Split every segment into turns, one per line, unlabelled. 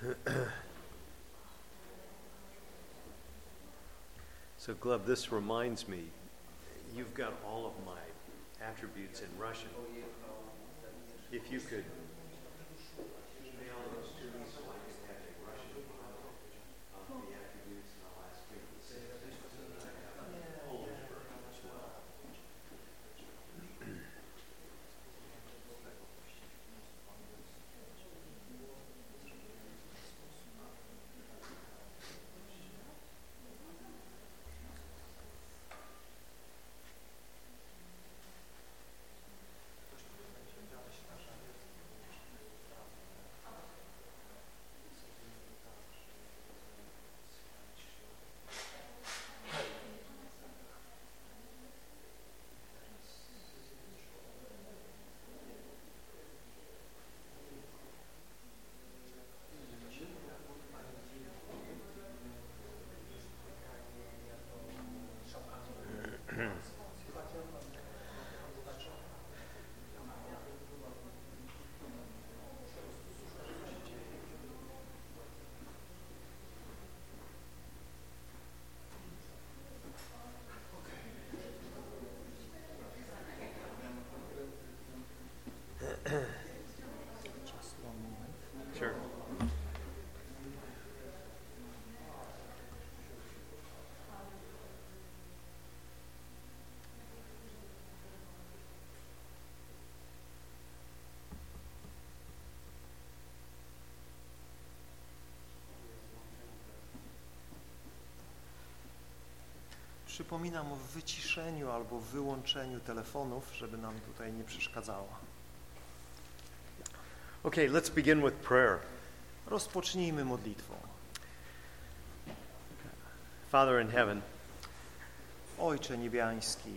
So, Gleb, this reminds me, you've got all of my attributes in Russian. Oh, if you could
Przypominam o wyciszeniu albo wyłączeniu telefonów, żeby nam tutaj nie przeszkadzało.
Okay, let's begin with prayer.
Rozpocznijmy modlitwą.
Father in heaven,
Ojcze Niebiański,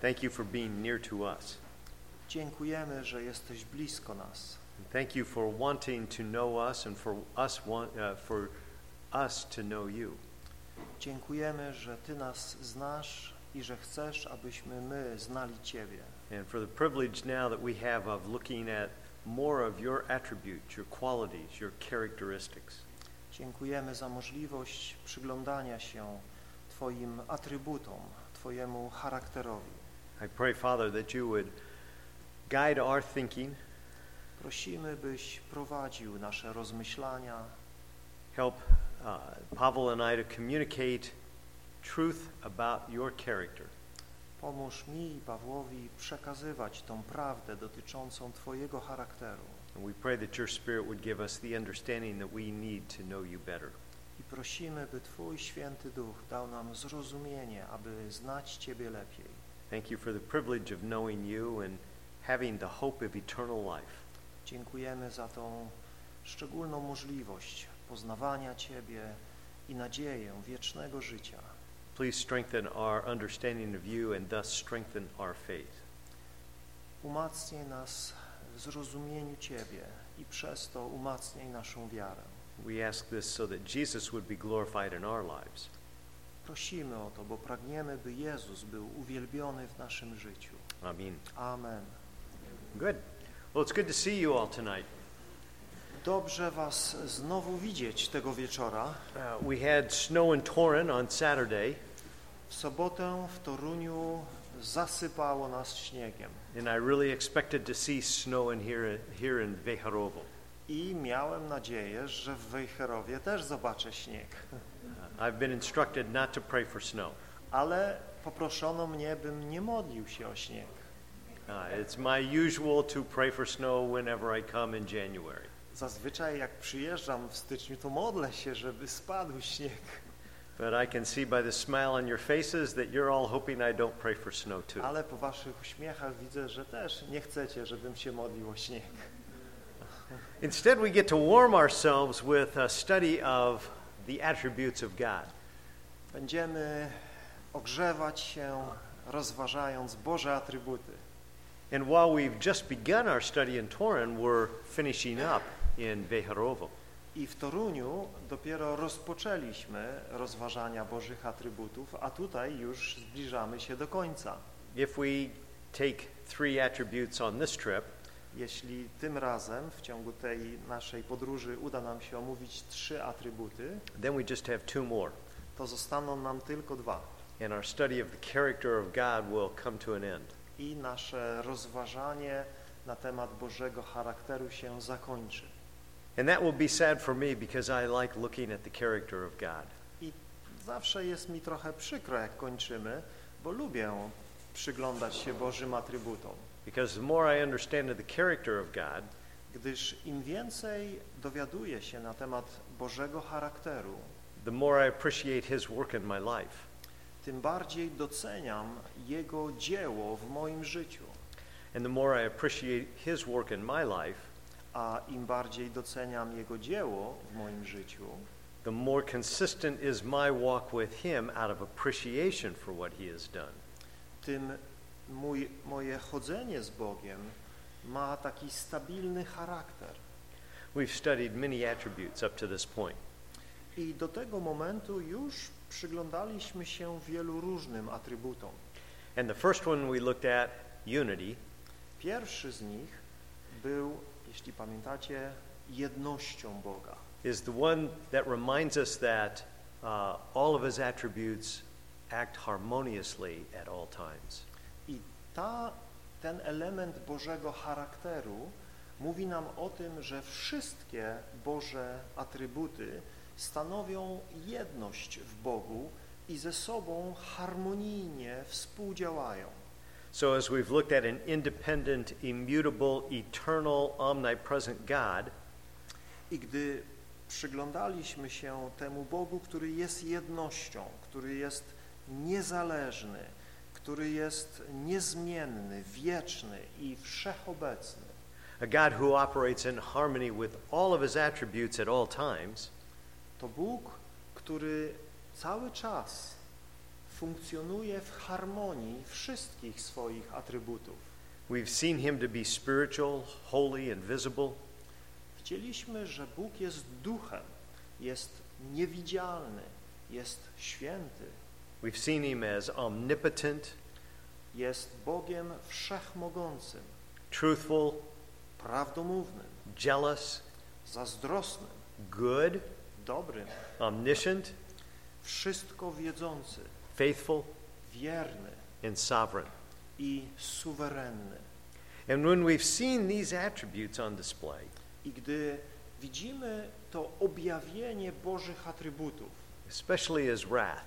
thank you for being near to us.
dziękujemy, że jesteś blisko nas.
And Thank you for wanting to know us and for us want, uh, for us to know you.
Dziękujemy, że Ty nas znasz i że chcesz, abyśmy my znali Ciebie.
And for the privilege now that we have of looking at more of your attributes, your qualities, your characteristics.
Dziękujemy za możliwość przyglądania się Twoim atrybutom, Twojemu charakterowi.
I pray, Father, that you would guide our thinking,
Prosimy, byś prowadził nasze rozmyślania,
help uh, Pavel and I to communicate truth about your character.
Pomóż mi Pawłowi przekazywać tą prawdę dotyczącą Twojego charakteru.
And we pray that your Spirit would give us the understanding that we need to know you better.
I prosimy, by Twój Święty Duch dał nam zrozumienie, aby znać Ciebie lepiej.
Thank you for the privilege of knowing you and having the hope of eternal life.
Dziękujemy za tą szczególną możliwość poznawania Ciebie i nadzieję wiecznego życia.
Please strengthen our understanding of you and thus strengthen our faith.
Umacnij nas w zrozumieniu Ciebie i przez to umacnij naszą wiarę.
We ask this so that Jesus would be glorified in our lives.
Prosimy o to, bo pragniemy, by Jezus był uwielbiony w naszym życiu.
Amen.
Amen.
Good. Well, it's good to see you all tonight.
Dobrze Was znowu widzieć tego wieczora.
Uh, we had snow in Torrin on Saturday,
W sobotę w Toruniu zasypało nas śniegiem
and I really expected to see snow in here, here in Vejarovo.
i miałem nadzieję, że w Wejherowie też zobaczę śnieg.
Uh, I've been instructed not to pray for snow.
Ale poproszono mnie, bym nie modlił się o śnieg.
Uh, it's my usual to pray for snow whenever I come in January.
Zazwyczaj jak przyjeżdżam w styczniu, to modlę się, żeby spadł śnieg.
But I can see by the smile on your faces that you're all hoping I don't pray for snow too.
Ale po waszych uśmiechach widzę, że też nie chcecie, żebym się modlił o śnieg.
Instead, we get to warm ourselves with a study of the attributes of God.
Będziemy ogrzewać się, rozważając Boże atrybuty.
And while we've just begun our study in Torin, we're finishing up in Vejarovo.
I w Toruniu dopiero rozpoczęliśmy rozważania Bożych atrybutów, a tutaj już zbliżamy się do końca.
If we take three attributes on this trip,
Jeśli tym razem w ciągu tej naszej podróży uda nam się omówić trzy atrybuty,
then we just have two more.
to zostaną nam tylko dwa.
And our study of the character of God will come to an end.
I nasze rozważanie na temat Bożego charakteru się zakończy.
And that will be sad for me because I like looking at the character of God.
I zawsze jest mi trochę przykro, jak kończymy, bo lubię przyglądać się Bożym atrybutom.
Because the more I understand the character of God,
Gdyż im więcej dowiaduję się na temat Bożego charakteru,
the more I appreciate His work in my life.
tym bardziej doceniam Jego dzieło w moim życiu.
And the more I appreciate His work in my life,
A im bardziej doceniam Jego dzieło w moim życiu,
the more consistent is my walk with Him out of appreciation for what He has done.
tym mój, moje chodzenie z Bogiem ma taki stabilny charakter.
We've studied many attributes up to this point.
I do tego momentu już przyglądaliśmy się wielu różnym atrybutom.
And the first one we looked at, unity,
Pierwszy z nich był, jeśli pamiętacie, jednością Boga.
is the one that reminds us that uh, all of His attributes act harmoniously at all times.
I ta, ten element Bożego charakteru mówi nam o tym, że wszystkie Boże atrybuty stanowią jedność w Bogu i ze sobą harmonijnie współdziałają.
So, as we've looked at an independent, immutable, eternal, omnipresent God,
I gdy przyglądaliśmy się temu Bogu, który jest jednością, który jest niezależny, który jest niezmienny, wieczny i wszechobecny,
a God who operates in harmony with all of His attributes at all times,
to Bóg, który cały czas funkcjonuje w harmonii wszystkich swoich atrybutów.
we've seen Him to be spiritual, holy, and visible.
Widzieliśmy, że Bóg jest duchem, jest niewidzialny, jest święty,
We've seen Him as omnipotent,
jest Bogiem wszechmogącym,
truthful,
prawdomównym,
jealous,
zazdrosnym,
good,
dobrym,
omniscient,
wszystko wiedzący,
faithful,
wierny
and sovereign.
i suwerenny.
And when we've seen these attributes on display,
I gdy widzimy to objawienie Bożych atrybutów,
especially His wrath,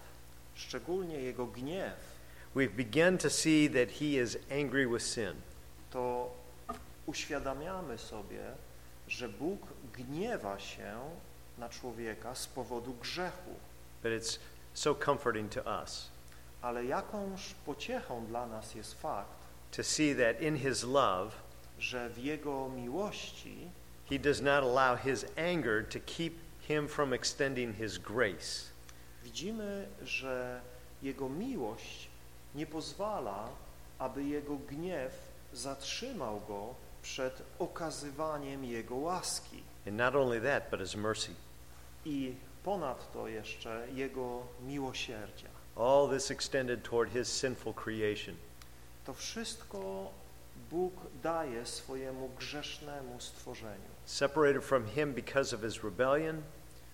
szczególnie Jego gniew,
we've begun to see that He is angry with sin.
to uświadamiamy sobie, że Bóg gniewa się na człowieka z powodu grzechu.
But it's so comforting to us
Ale jakąż pociechą dla nas jest fakt,
to see that in His love,
że w Jego miłości
He does not allow His anger to keep Him from extending His grace.
widzimy, że Jego miłość nie pozwala, aby Jego gniew zatrzymał Go przed okazywaniem Jego łaski.
And not only that, but His mercy.
I ponadto jeszcze Jego miłosierdzia.
All this extended toward His sinful creation.
To wszystko Bóg daje swojemu grzesznemu stworzeniu.
Separated from Him because of His rebellion,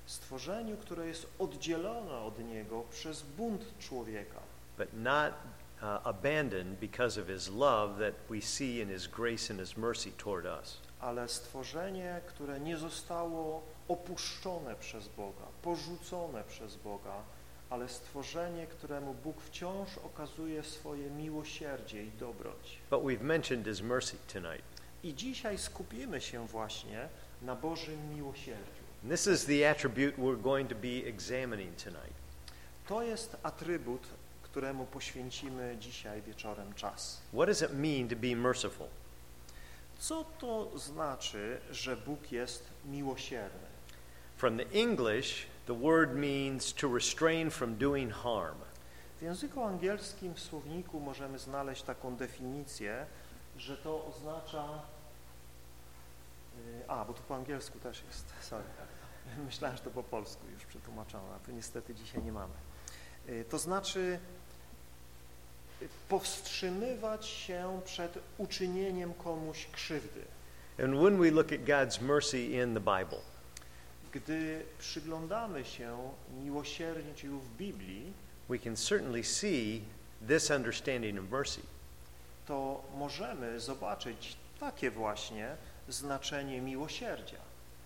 Stworzeniu, które jest oddzielone od Niego przez bunt człowieka,
but not uh, abandoned because of His love that we see in His grace and His mercy toward us.
ale stworzenie, które nie zostało opuszczone przez Boga, porzucone przez Boga, ale stworzenie, któremu Bóg wciąż okazuje swoje miłosierdzie i dobroć.
But we've mentioned His mercy tonight.
I dzisiaj skupimy się właśnie na Bożym miłosierdziu.
And this is the attribute we're going to be examining tonight.
To jest atrybut, któremu poświęcimy dzisiaj wieczorem czas.
What does it mean to be merciful?
Co to znaczy, że Bóg jest miłosierny?
From the English, the word means to restrain from doing harm.
W języku angielskim w słowniku możemy znaleźć taką definicję, że to oznacza... y, A, bo to po angielsku też jest, sorry. Myślałem, że to po polsku już przetłumaczone, a to niestety dzisiaj nie mamy. Y, To znaczy powstrzymywać się przed uczynieniem komuś krzywdy.
And when we look at God's mercy in the Bible,
Gdy przyglądamy się miłosierdziu w Biblii,
we can certainly see this understanding of mercy.
to możemy zobaczyć takie właśnie znaczenie miłosierdzia.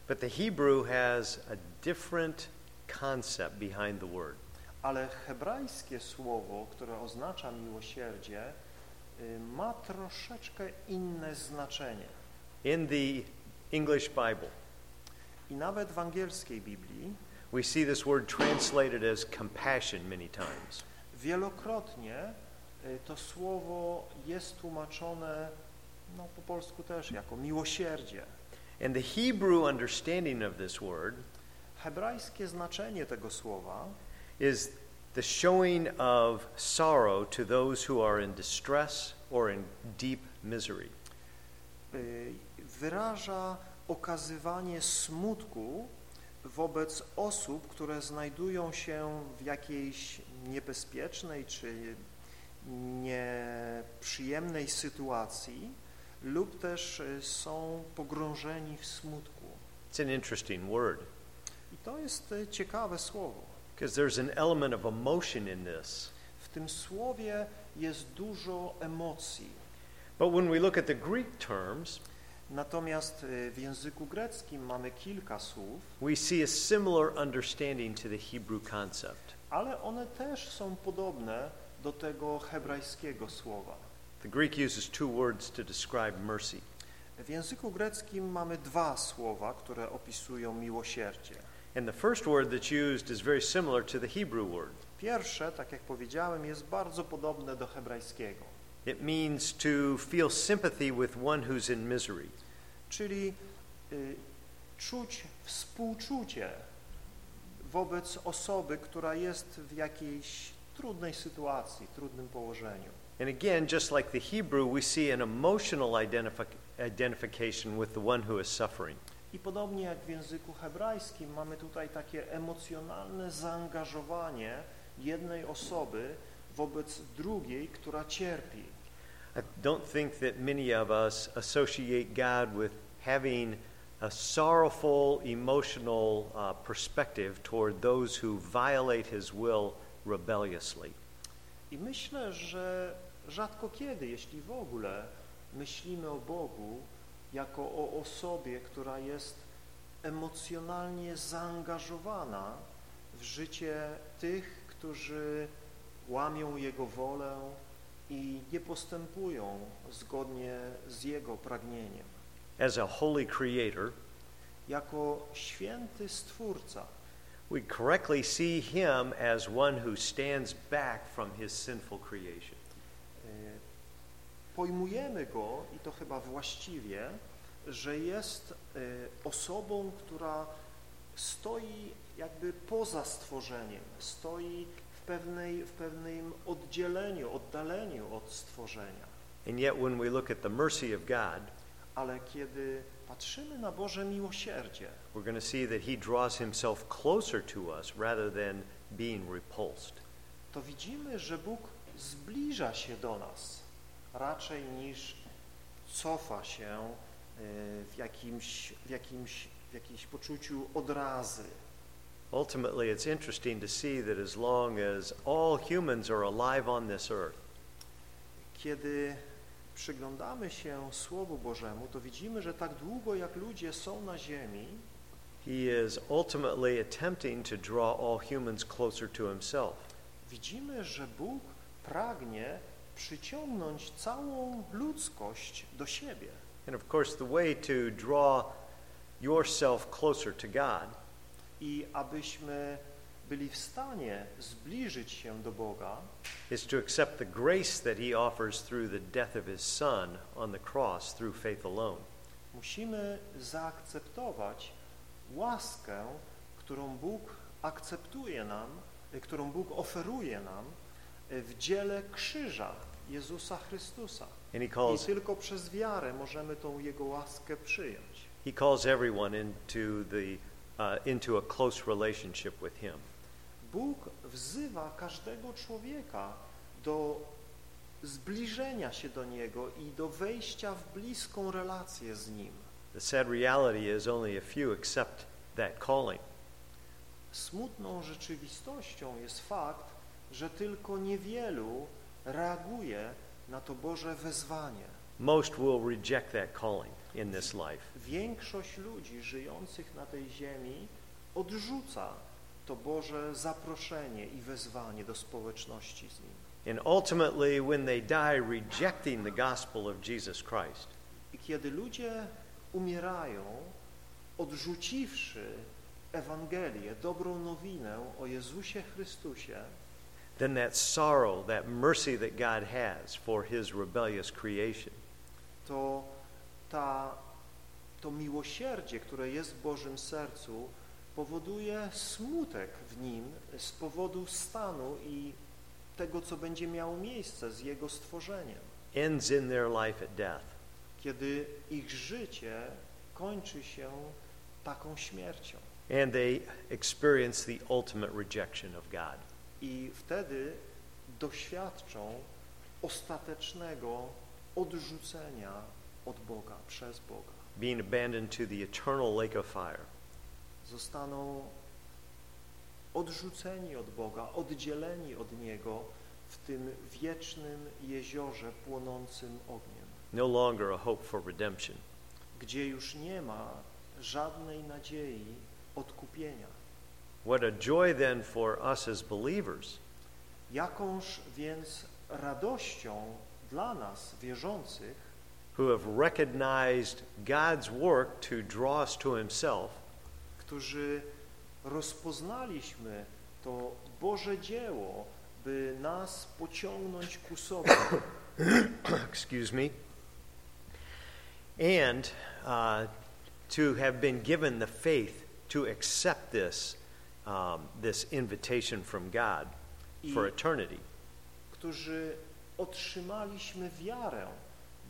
But the Hebrew has a different concept behind the word.
Ale hebrajskie słowo, które oznacza miłosierdzie, y, ma troszeczkę inne znaczenie.
In the English Bible,
I nawet w angielskiej Biblii
we see this word translated as compassion many times.
wielokrotnie y, to słowo jest tłumaczone, no po polsku też, jako miłosierdzie.
And the Hebrew understanding of this word
Hebrajskie znaczenie tego słowa
is the showing of sorrow to those who are in distress or in deep misery.
y, wyraża okazywanie smutku wobec osób, które znajdują się w jakiejś niebezpiecznej czy nieprzyjemnej sytuacji lub też są pogrążeni w smutku.
It's an interesting word
I to jest ciekawe słowo.
because there's an element of emotion in this.
W tym słowie jest dużo emocji.
But when we look at the Greek terms,
Natomiast y, w języku greckim mamy kilka słów,
we see a similar understanding to the Hebrew concept.
ale one też są podobne do tego hebrajskiego słowa.
The Greek uses two words to describe mercy.
W języku greckim mamy dwa słowa, które opisują miłosierdzie.
And the first word that's used is very similar to the Hebrew word.
Pierwsze, tak jak powiedziałem, jest bardzo podobne do hebrajskiego,
It means to feel sympathy with one who's in misery.
czyli y, czuć współczucie wobec osoby, która jest w jakiejś trudnej sytuacji, trudnym położeniu.
And again, just like the Hebrew, we see an emotional identifi- identification with the one who is suffering.
I podobnie jak w języku hebrajskim mamy tutaj takie emocjonalne zaangażowanie jednej osoby wobec drugiej, która cierpi.
I don't think that many of us associate God with having a sorrowful, emotional uh, perspective toward those who violate his will rebelliously.
I myślę, że rzadko kiedy, jeśli w ogóle, myślimy o Bogu jako o osobie, która jest emocjonalnie zaangażowana w życie tych, którzy łamią Jego wolę i nie postępują zgodnie z Jego pragnieniem.
As a holy creator,
Jako święty Stwórca
we correctly see him as one who stands back from his sinful creation.
e, pojmujemy Go, i to chyba właściwie, że jest e, osobą, która stoi jakby poza stworzeniem, stoi pewnej, w pewnym oddzieleniu, oddaleniu od stworzenia.
And yet, when we look at the mercy of God,
Ale kiedy patrzymy na Boże miłosierdzie,
we're going to see that he draws himself closer to us rather than being repulsed.
to widzimy, że Bóg zbliża się do nas raczej niż cofa się e, w jakimś, w jakimś, w jakimś poczuciu odrazy.
Ultimately, it's interesting to see that as long as all humans are alive on this earth,
Kiedy przyglądamy się Słowu Bożemu, to widzimy, że tak długo jak ludzie są na ziemi,
he is ultimately attempting to draw all humans closer to himself.
widzimy, że Bóg pragnie przyciągnąć całą ludzkość do siebie.
And of course, the way to draw yourself closer to God
I abyśmy byli w stanie zbliżyć się do Boga,
is to accept the grace that he offers through the death of his son on the cross through faith alone.
musimy zaakceptować łaskę, którą Bóg akceptuje nam, y, którą Bóg oferuje nam y, w dziele krzyża Jezusa Chrystusa.
And he
I
calls,
tylko przez wiarę możemy tą Jego łaskę przyjąć.
he calls everyone into, the, uh, into a close relationship with him.
Bóg wzywa każdego człowieka do zbliżenia się do Niego i do wejścia w bliską relację z Nim.
The sad reality is only a few accept that calling.
Smutną rzeczywistością jest fakt, że tylko niewielu reaguje na to Boże wezwanie.
Most will reject that calling in this life.
Większość ludzi żyjących na tej ziemi odrzuca to Boże zaproszenie i wezwanie do społeczności z Nim.
And ultimately, when they die rejecting the gospel of Jesus Christ,
I kiedy ludzie umierają, odrzuciwszy Ewangelię, dobrą nowinę o Jezusie Chrystusie,
then that sorrow, that mercy that God has for his rebellious creation,
to ta, to miłosierdzie, które jest w Bożym sercu, powoduje smutek w nim z powodu stanu i tego, co będzie miało miejsce z Jego stworzeniem.
ends in their life at death.
Kiedy ich życie kończy się taką śmiercią.
And they experience the ultimate rejection of God.
I wtedy doświadczą ostatecznego odrzucenia od Boga, przez Boga.
being abandoned to the eternal lake of fire.
Zostaną odrzuceni od Boga, oddzieleni od Niego w tym wiecznym jeziorze płonącym ogniem,
No longer a hope for redemption.
gdzie już nie ma żadnej nadziei odkupienia.
What a joy then for us as believers
Jakąż więc radością dla nas, wierzących,
who have recognized God's work to draw us to Himself.
którzy rozpoznaliśmy to Boże dzieło, by nas pociągnąć ku sobie.
Excuse me, and uh, to have been given the faith to accept this, um, this invitation from God for
I-
eternity.
którzy otrzymaliśmy wiarę,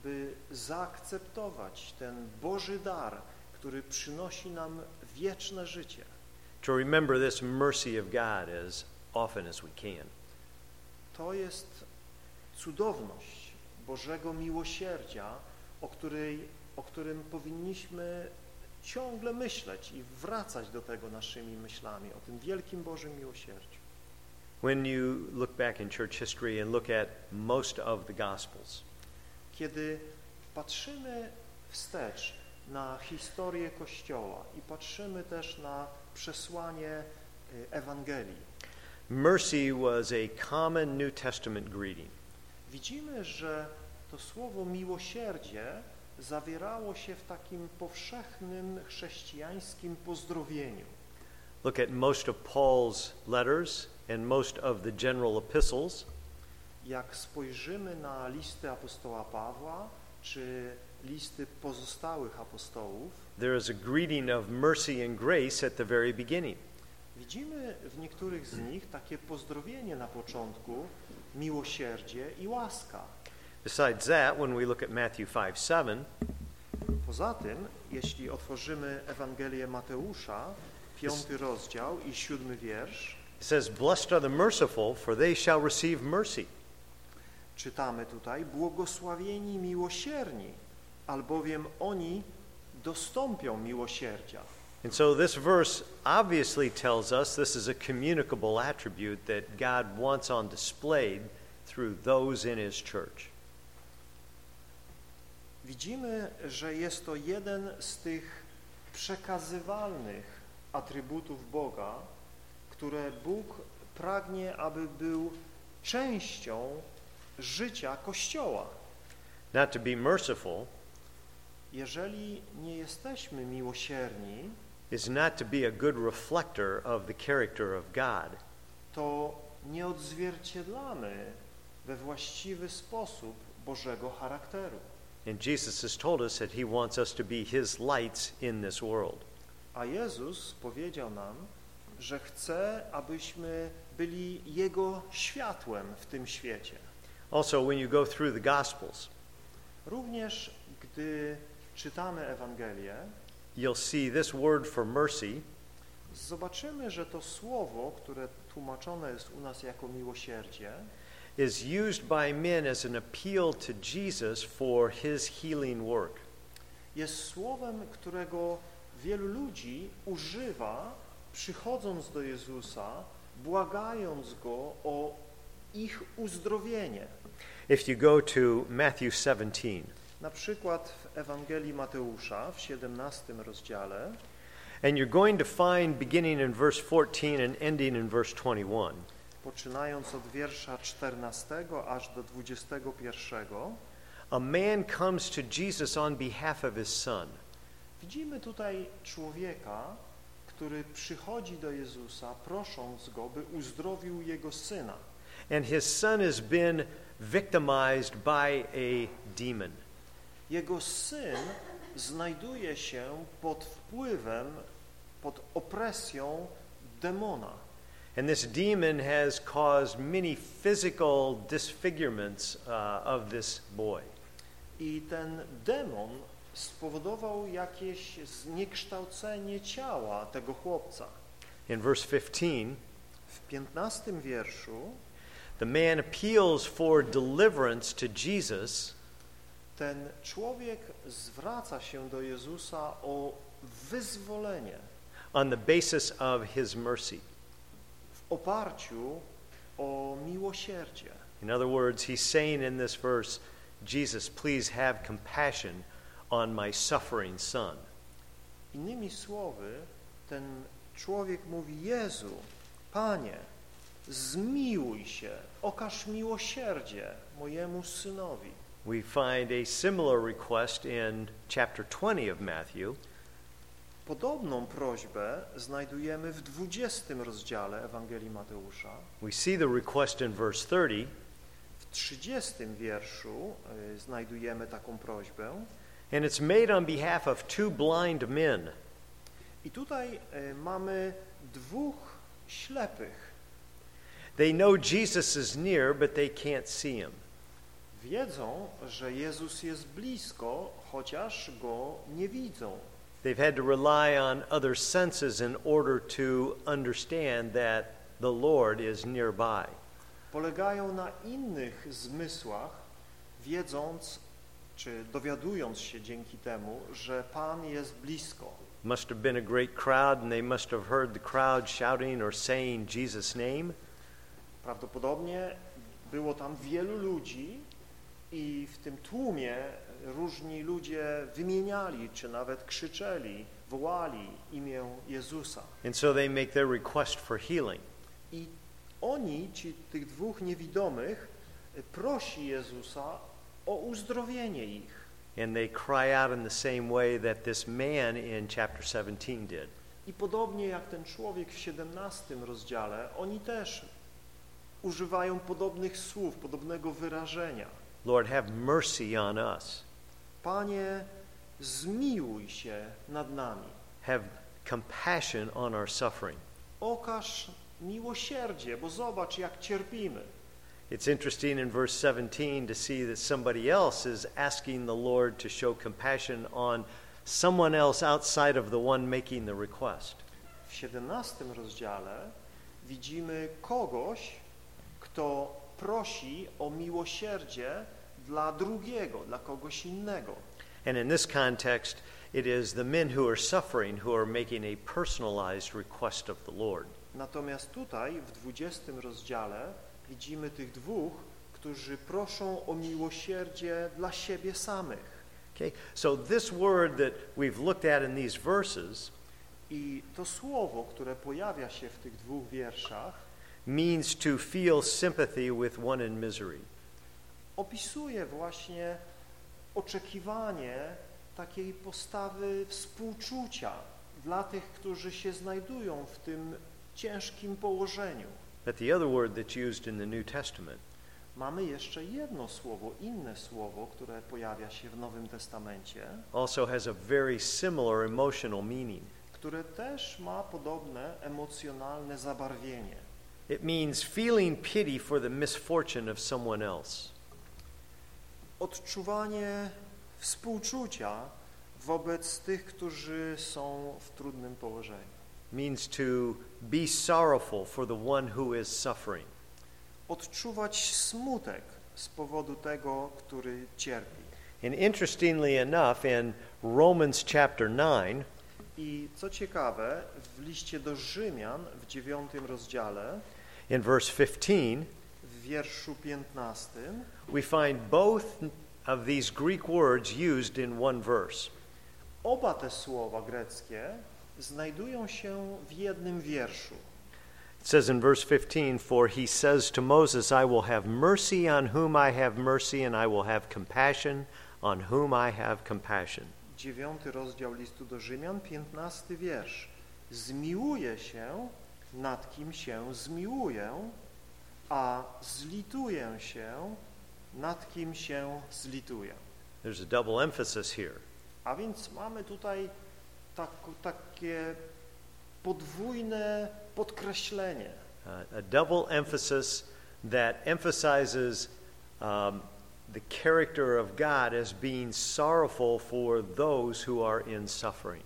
by zaakceptować ten Boży dar, który przynosi nam wieczne życie.
To remember this mercy of God as often as we can.
To jest cudowność Bożego miłosierdzia, o, której, o którym powinniśmy ciągle myśleć i wracać do tego naszymi myślami, o tym wielkim Bożym miłosierdziu.
When you look back in church history and look at most of the Gospels,
Kiedy patrzymy wstecz na historię Kościoła i patrzymy też na przesłanie y, Ewangelii,
mercy was a common New Testament greeting.
widzimy, że to słowo miłosierdzie zawierało się w takim powszechnym chrześcijańskim pozdrowieniu.
Look at most of Paul's letters and most of the general epistles.
Jak spojrzymy na listy apostoła Pawła czy listy pozostałych apostołów,
There is a greeting of mercy and grace at the very beginning.
widzimy w niektórych z nich takie pozdrowienie na początku, miłosierdzie i łaska.
Besides that, when we look at Matthew 5 7,
Poza tym, jeśli otworzymy Ewangelię Mateusza, piąty rozdział i siódmy wiersz,
it says, Blessed are the merciful, for they shall receive mercy.
Czytamy tutaj, błogosławieni miłosierni, albowiem oni dostąpią miłosierdzia.
And so this verse obviously tells us this is a communicable attribute that God wants on display through those in His church.
Widzimy, że jest to jeden z tych przekazywalnych atrybutów Boga, które Bóg pragnie, aby był częścią życia Kościoła.
Not to be merciful
Jeżeli nie jesteśmy miłosierni,
is not to be a good reflector of the character of God.
to nie odzwierciedlamy we właściwy sposób Bożego charakteru.
And Jesus has told us that He wants us to be His lights in this world.
A Jezus powiedział nam, że chce, abyśmy byli Jego światłem w tym świecie.
Also, when you go through the Gospels,
Również gdy czytamy Ewangelię,
you'll see this word for mercy
zobaczymy, że to słowo, które tłumaczone jest u nas jako miłosierdzie,
is used by men as an appeal to Jesus for His healing work.
jest słowem, którego wielu ludzi używa, przychodząc do Jezusa, błagając Go o ich uzdrowienie.
If you go to Matthew 17,
Na przykład w Ewangelii Mateusza w 17 rozdziale
and you're going to find beginning in verse 14 and ending in verse 21,
poczynając od wiersza 14 aż do 21,
a man comes to Jesus on behalf of his son.
widzimy tutaj człowieka, który przychodzi do Jezusa, prosząc Go, by uzdrowił jego syna.
And his son has been victimized by a demon.
Jego syn znajduje się pod wpływem, pod opresją demona.
And this demon has caused many physical disfigurements uh, of this boy.
I ten demon spowodował jakieś zniekształcenie ciała tego chłopca.
In verse 15,
W 15 wierszu
the man appeals for deliverance to Jesus
ten człowiek zwraca się do Jezusa o wyzwolenie
on the basis of his mercy.
w oparciu o miłosierdzie.
In other words, he's saying in this verse, Jesus, please have compassion on my suffering son.
Innymi słowy, ten człowiek mówi: Jezu, Panie, zmiłuj się, okaż miłosierdzie mojemu synowi.
We find a similar request in chapter 20 of Matthew,
Podobną prośbę znajdujemy w 20 rozdziale Ewangelii Mateusza.
We see the request in verse 30,
W 30 wierszu y, znajdujemy taką prośbę.
and it's made on behalf of two blind men.
I tutaj y, mamy dwóch ślepych.
They know Jesus is near, but they can't see him.
Wiedzą, że Jezus jest blisko, chociaż go nie widzą.
They've had to rely on other senses in order to understand that the Lord is nearby.
Polegają na innych zmysłach, wiedząc czy dowiadując się dzięki temu, że Pan jest blisko.
Must have been a great crowd, and they must have heard the crowd shouting or saying Jesus' name.
Prawdopodobnie było tam wielu ludzi i w tym tłumie różni ludzie wymieniali, czy nawet krzyczeli, wołali imię Jezusa.
And so they make their request for healing.
I oni, ci tych dwóch niewidomych, prosi Jezusa o uzdrowienie ich.
And they cry out in the same way that this man in chapter 17 did.
I podobnie jak ten człowiek w 17 rozdziale, oni też używają podobnych słów, podobnego wyrażenia.
Lord, have mercy on us.
Panie, zmiłuj się nad nami.
Have compassion on our suffering.
Okaż miłosierdzie, bo zobacz, jak cierpimy.
It's interesting in verse 17 to see that somebody else is asking the Lord to show compassion on someone else outside of the one making the request.
W 17 rozdziale widzimy kogoś, kto prosi o miłosierdzie dla drugiego, dla kogoś innego.
And in this context, it is the men who are suffering who are making a personalized request of the Lord.
Natomiast tutaj w 20 rozdziale widzimy tych dwóch, którzy proszą o miłosierdzie dla siebie samych.
Okay? So this word that we've looked at in these verses
I to słowo, które pojawia się w tych dwóch wierszach,
means to feel sympathy with one in misery.
opisuje właśnie oczekiwanie takiej postawy współczucia dla tych, którzy się znajdują w tym ciężkim położeniu.
But the other word that's used in the New Testament
Mamy jeszcze jedno słowo, inne słowo, które pojawia się w Nowym Testamencie,
also has a very similar emotional meaning.
które też ma podobne emocjonalne zabarwienie.
It means feeling pity for the misfortune of someone else.
Odczuwanie współczucia wobec tych, którzy są w trudnym położeniu.
means to be sorrowful for the one who is suffering.
Odczuwać smutek z powodu tego, który cierpi.
And interestingly enough, in Romans chapter 9,
I co ciekawe, w liście do Rzymian w dziewiątym rozdziale,
in verse 15,
w wierszu 15,
we find both of these Greek words used in one verse.
oba te słowa greckie znajdują się w jednym wierszu.
It says in verse 15, For he says to Moses, I will have mercy on whom I have mercy, and I will have compassion on whom I have compassion.
Dziewiąty rozdział listu do Rzymian, piętnasty wiersz. Zmiłuję się, nad kim się zmiłuję, a zlituję się, nad kim się zlituję.
There's a double emphasis here.
A więc mamy tutaj tak, takie podwójne podkreślenie.
Uh, a double emphasis that emphasizes um, the character of God as being sorrowful for those who are in suffering.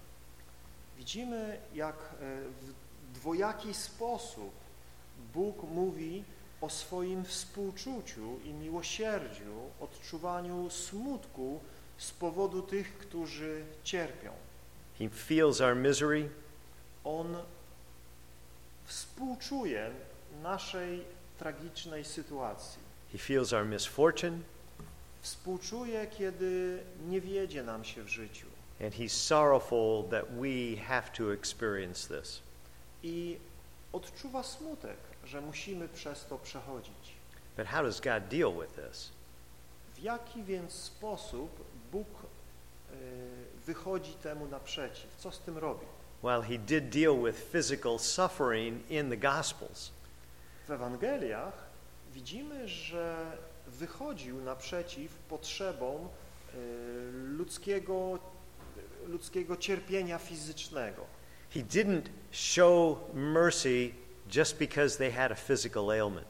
Widzimy, jak e, w dwojaki sposób Bóg mówi o swoim współczuciu i miłosierdziu, odczuwaniu smutku z powodu tych, którzy cierpią.
He feels our misery,
On współczuje naszej tragicznej sytuacji.
he feels our misfortune,
Współczuje, kiedy nie wiedzie nam się w życiu.
and he's sorrowful that we have to experience this.
I odczuwa smutek, że musimy przez to przechodzić.
But how does God deal with this?
W jaki więc sposób Bóg y, wychodzi temu naprzeciw? Co z tym robi?
Well, he did deal with physical suffering in the Gospels.
W Ewangeliach widzimy, że wychodził naprzeciw potrzebom y, ludzkiego, ludzkiego cierpienia fizycznego.
He didn't show mercy just because they had a physical ailment.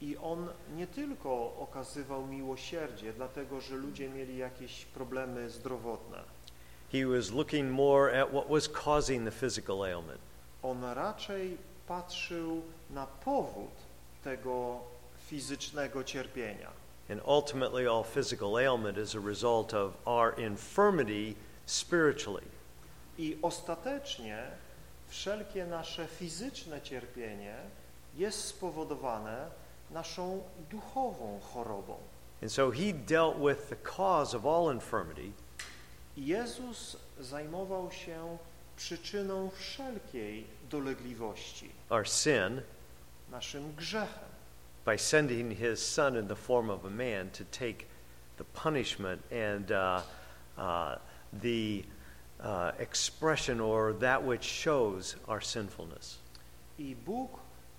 I on nie tylko okazywał miłosierdzie, dlatego że ludzie mieli jakieś problemy zdrowotne.
He was looking more at what was causing the physical ailment.
On raczej patrzył na powód tego fizycznego cierpienia.
And ultimately, all physical ailment is a result of our infirmity spiritually.
I ostatecznie wszelkie nasze fizyczne cierpienie jest spowodowane naszą duchową chorobą.
And so he dealt with the cause of all infirmity,
Jezus zajmował się przyczyną wszelkiej dolegliwości,
our sin,
naszym grzechem,
by sending his son in the form of a man to take the punishment and uh, uh, the uh, expression or that which shows our sinfulness.
I Bóg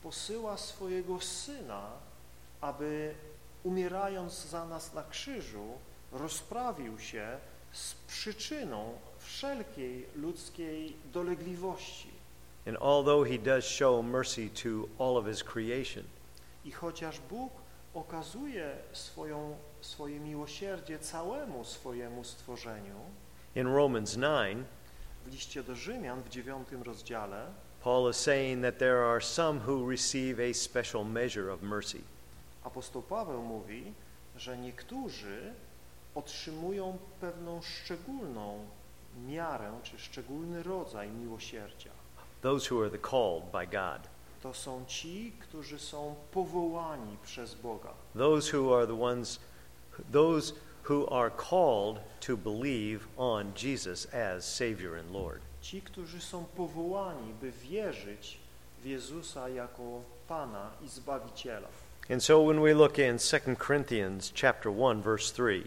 posyła swojego Syna, aby umierając za nas na krzyżu, rozprawił się z przyczyną wszelkiej ludzkiej dolegliwości.
And although he does show mercy to all of his creation,
I chociaż Bóg okazuje swoją, swoje miłosierdzie całemu swojemu stworzeniu,
in Romans 9,
w liście do Rzymian w dziewiątym rozdziale
Paul is saying that there are some who receive a special measure of mercy.
apostoł Paweł mówi, że niektórzy otrzymują pewną szczególną miarę czy szczególny rodzaj miłosierdzia.
Those who are the called by God,
To są ci, którzy są powołani przez Boga.
those who are the ones, those who are called to believe on Jesus as Savior and Lord.
Ci, którzy są powołani, by wierzyć w Jezusa jako Pana i Zbawiciela.
And so when we look in 2 Corinthians chapter 1 verse 3,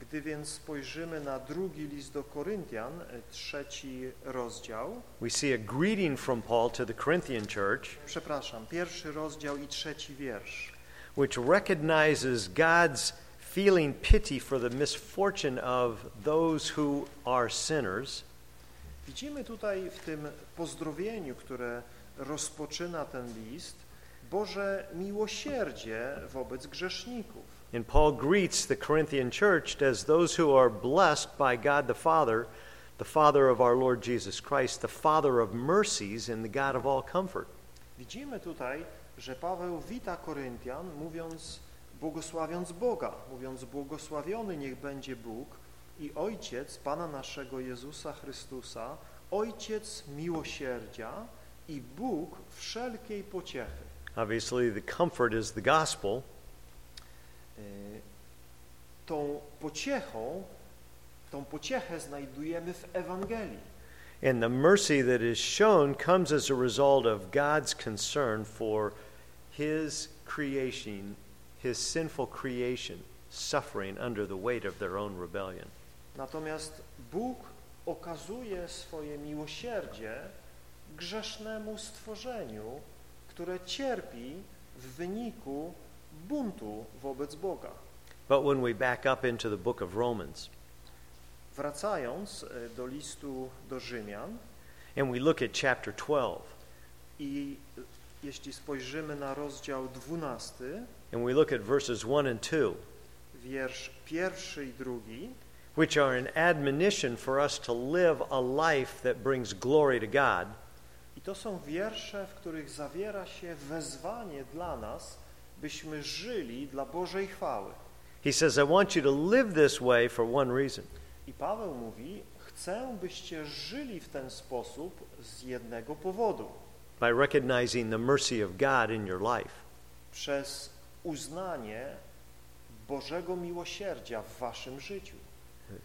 Gdy więc spojrzymy na drugi list do Koryntian, e, trzeci rozdział,
we see a greeting from Paul to the Corinthian church
przepraszam, pierwszy rozdział i trzeci wiersz,
which recognizes God's feeling pity for the misfortune of those who are sinners
Widzimy tutaj w tym pozdrowieniu, które rozpoczyna ten list, Boże miłosierdzie wobec grzeszników.
And Paul greets the Corinthian church as those who are blessed by God the Father, the Father of our Lord Jesus Christ, the Father of mercies and the God of all comfort.
Widzimy tutaj, że Paweł wita Koryntian, mówiąc błogosławiąc Boga, mówiąc błogosławiony niech będzie Bóg i Ojciec Pana naszego Jezusa Chrystusa, Ojciec miłosierdzia i Bóg wszelkiej pociechy.
Obviously, the comfort is the gospel,
Y, Tą pociechą, tą pociechę znajdujemy w Ewangelii.
and the mercy that is shown comes as a result of God's concern for His creation, His sinful creation, suffering under the weight of their own rebellion.
Natomiast Bóg okazuje swoje miłosierdzie grzesznemu stworzeniu, które cierpi w wyniku buntu wobec Boga.
But when we back up into the book of Romans
Wracając e, do listu do Rzymian
and we look at chapter 12
i jeśli spojrzymy na rozdział 12,
and we look at verses 1 and 2,
wiersz pierwszy i drugi,
which are an admonition for us to live a life that brings glory to God,
i to są wiersze, w których zawiera się wezwanie dla nas, byśmy żyli dla Bożej chwały.
he says, I want you to live this way for one reason.
I Paweł mówi, chcę, byście żyli w ten sposób z jednego powodu.
By recognizing the mercy of God in your life.
Przez uznanie Bożego miłosierdzia w waszym życiu.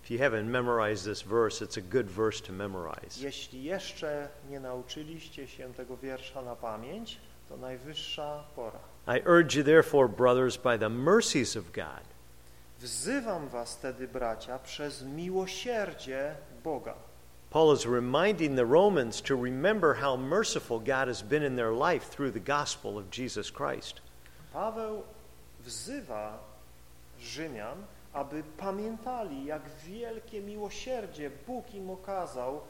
If you haven't memorized this verse, it's a good verse to memorize.
Jeśli jeszcze nie nauczyliście się tego wiersza na pamięć, to najwyższa pora.
I urge you, therefore, brothers, by the mercies of God,
Wzywam was tedy, bracia, przez miłosierdzie Boga.
Paul is reminding the Romans to remember how merciful God has been in their life through the gospel of Jesus Christ.
Paweł wzywa Rzymian, aby pamiętali, jak wielkie miłosierdzie Bóg im okazał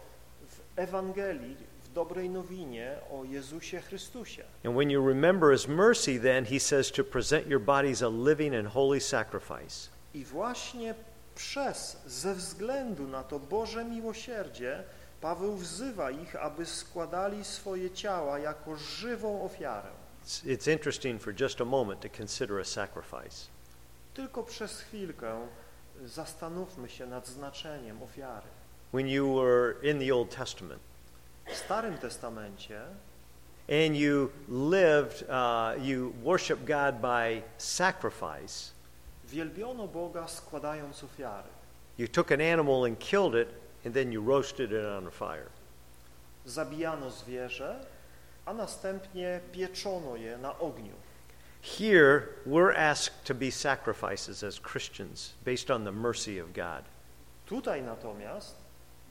w Ewangelii, w dobrej nowinie o Jezusie Chrystusie.
And when you remember his mercy, then he says to present your bodies a living and holy sacrifice.
I właśnie przez, ze względu na to Boże miłosierdzie, Paweł wzywa ich, aby składali swoje ciała jako żywą ofiarę.
It's, interesting for just a moment to consider a sacrifice.
Tylko przez chwilkę zastanówmy się nad znaczeniem ofiary.
When you were in the Old Testament,
W Starym Testamencie
and you lived, uh, you worship God by sacrifice.
Wielbiono Boga składając ofiary.
You took an animal and killed it, and then you roasted it on a fire.
Zabijano zwierzę, a następnie pieczono je na ogniu.
Here, we're asked to be sacrifices as Christians based on the mercy of God.
Tutaj natomiast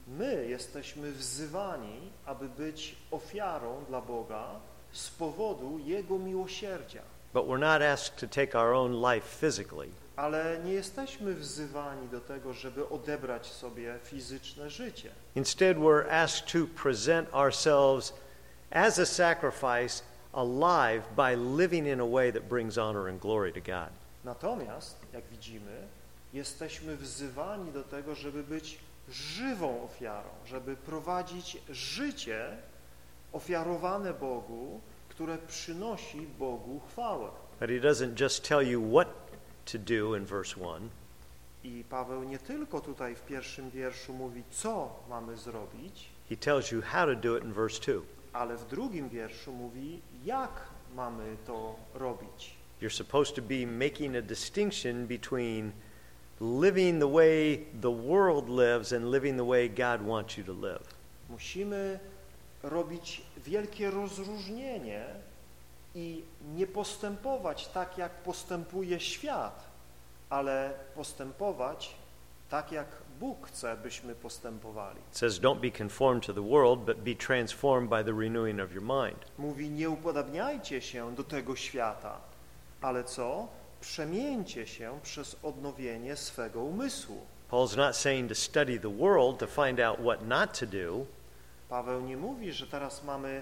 my jesteśmy wzywani, aby być ofiarą dla Boga z powodu Jego miłosierdzia.
But we're not asked to take our own life physically.
Ale nie jesteśmy wzywani do tego, żeby odebrać sobie fizyczne życie.
Instead, we're asked to present ourselves as a sacrifice alive by living in a way that brings honor and glory to God.
Natomiast, jak widzimy, jesteśmy wzywani do tego, żeby być żywą ofiarą, żeby prowadzić życie ofiarowane Bogu, które przynosi Bogu chwałę.
But he doesn't just tell you what to do in verse 1,
I Paweł nie tylko tutaj w pierwszym wierszu mówi, co mamy zrobić,
he tells you how to do it in verse 2.
ale w drugim wierszu mówi, jak mamy to robić.
You're supposed to be making a distinction between living the way the world lives and living the way God wants you to live.
Musimy robić wielkie rozróżnienie i nie postępować tak, jak postępuje świat, ale postępować tak, jak Bóg chce, byśmy postępowali.
It says, Don't be conformed to the world, but be transformed by the renewing of your mind.
Mówi, nie upodabniajcie się do tego świata, ale co? Przemieńcie się przez odnowienie swego umysłu.
Paul's not saying to study the world to find out what not to do.
Paweł nie mówi, że teraz mamy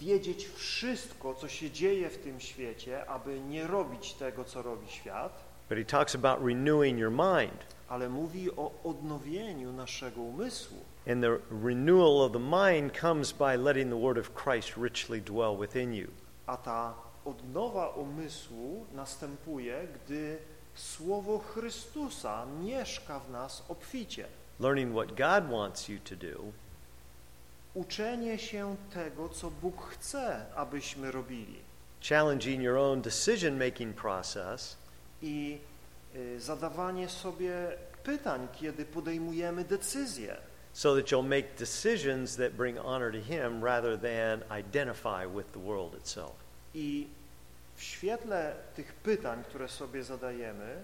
wiedzieć wszystko, co się dzieje w tym świecie, aby nie robić tego, co robi świat,
But he talks about renewing your mind.
ale mówi o odnowieniu naszego umysłu.
And the renewal of the mind comes by letting the word of Christ richly dwell within you.
A ta odnowa umysłu następuje, gdy Słowo Chrystusa mieszka w nas obficie.
learning what God wants you to do,
Uczenie się tego, co Bóg chce, abyśmy robili.
challenging your own decision making process,
I y, zadawanie sobie pytań, kiedy podejmujemy decyzje,
so that you'll make decisions that bring honor to Him rather than identify with the world itself.
I w świetle tych pytań, które sobie zadajemy,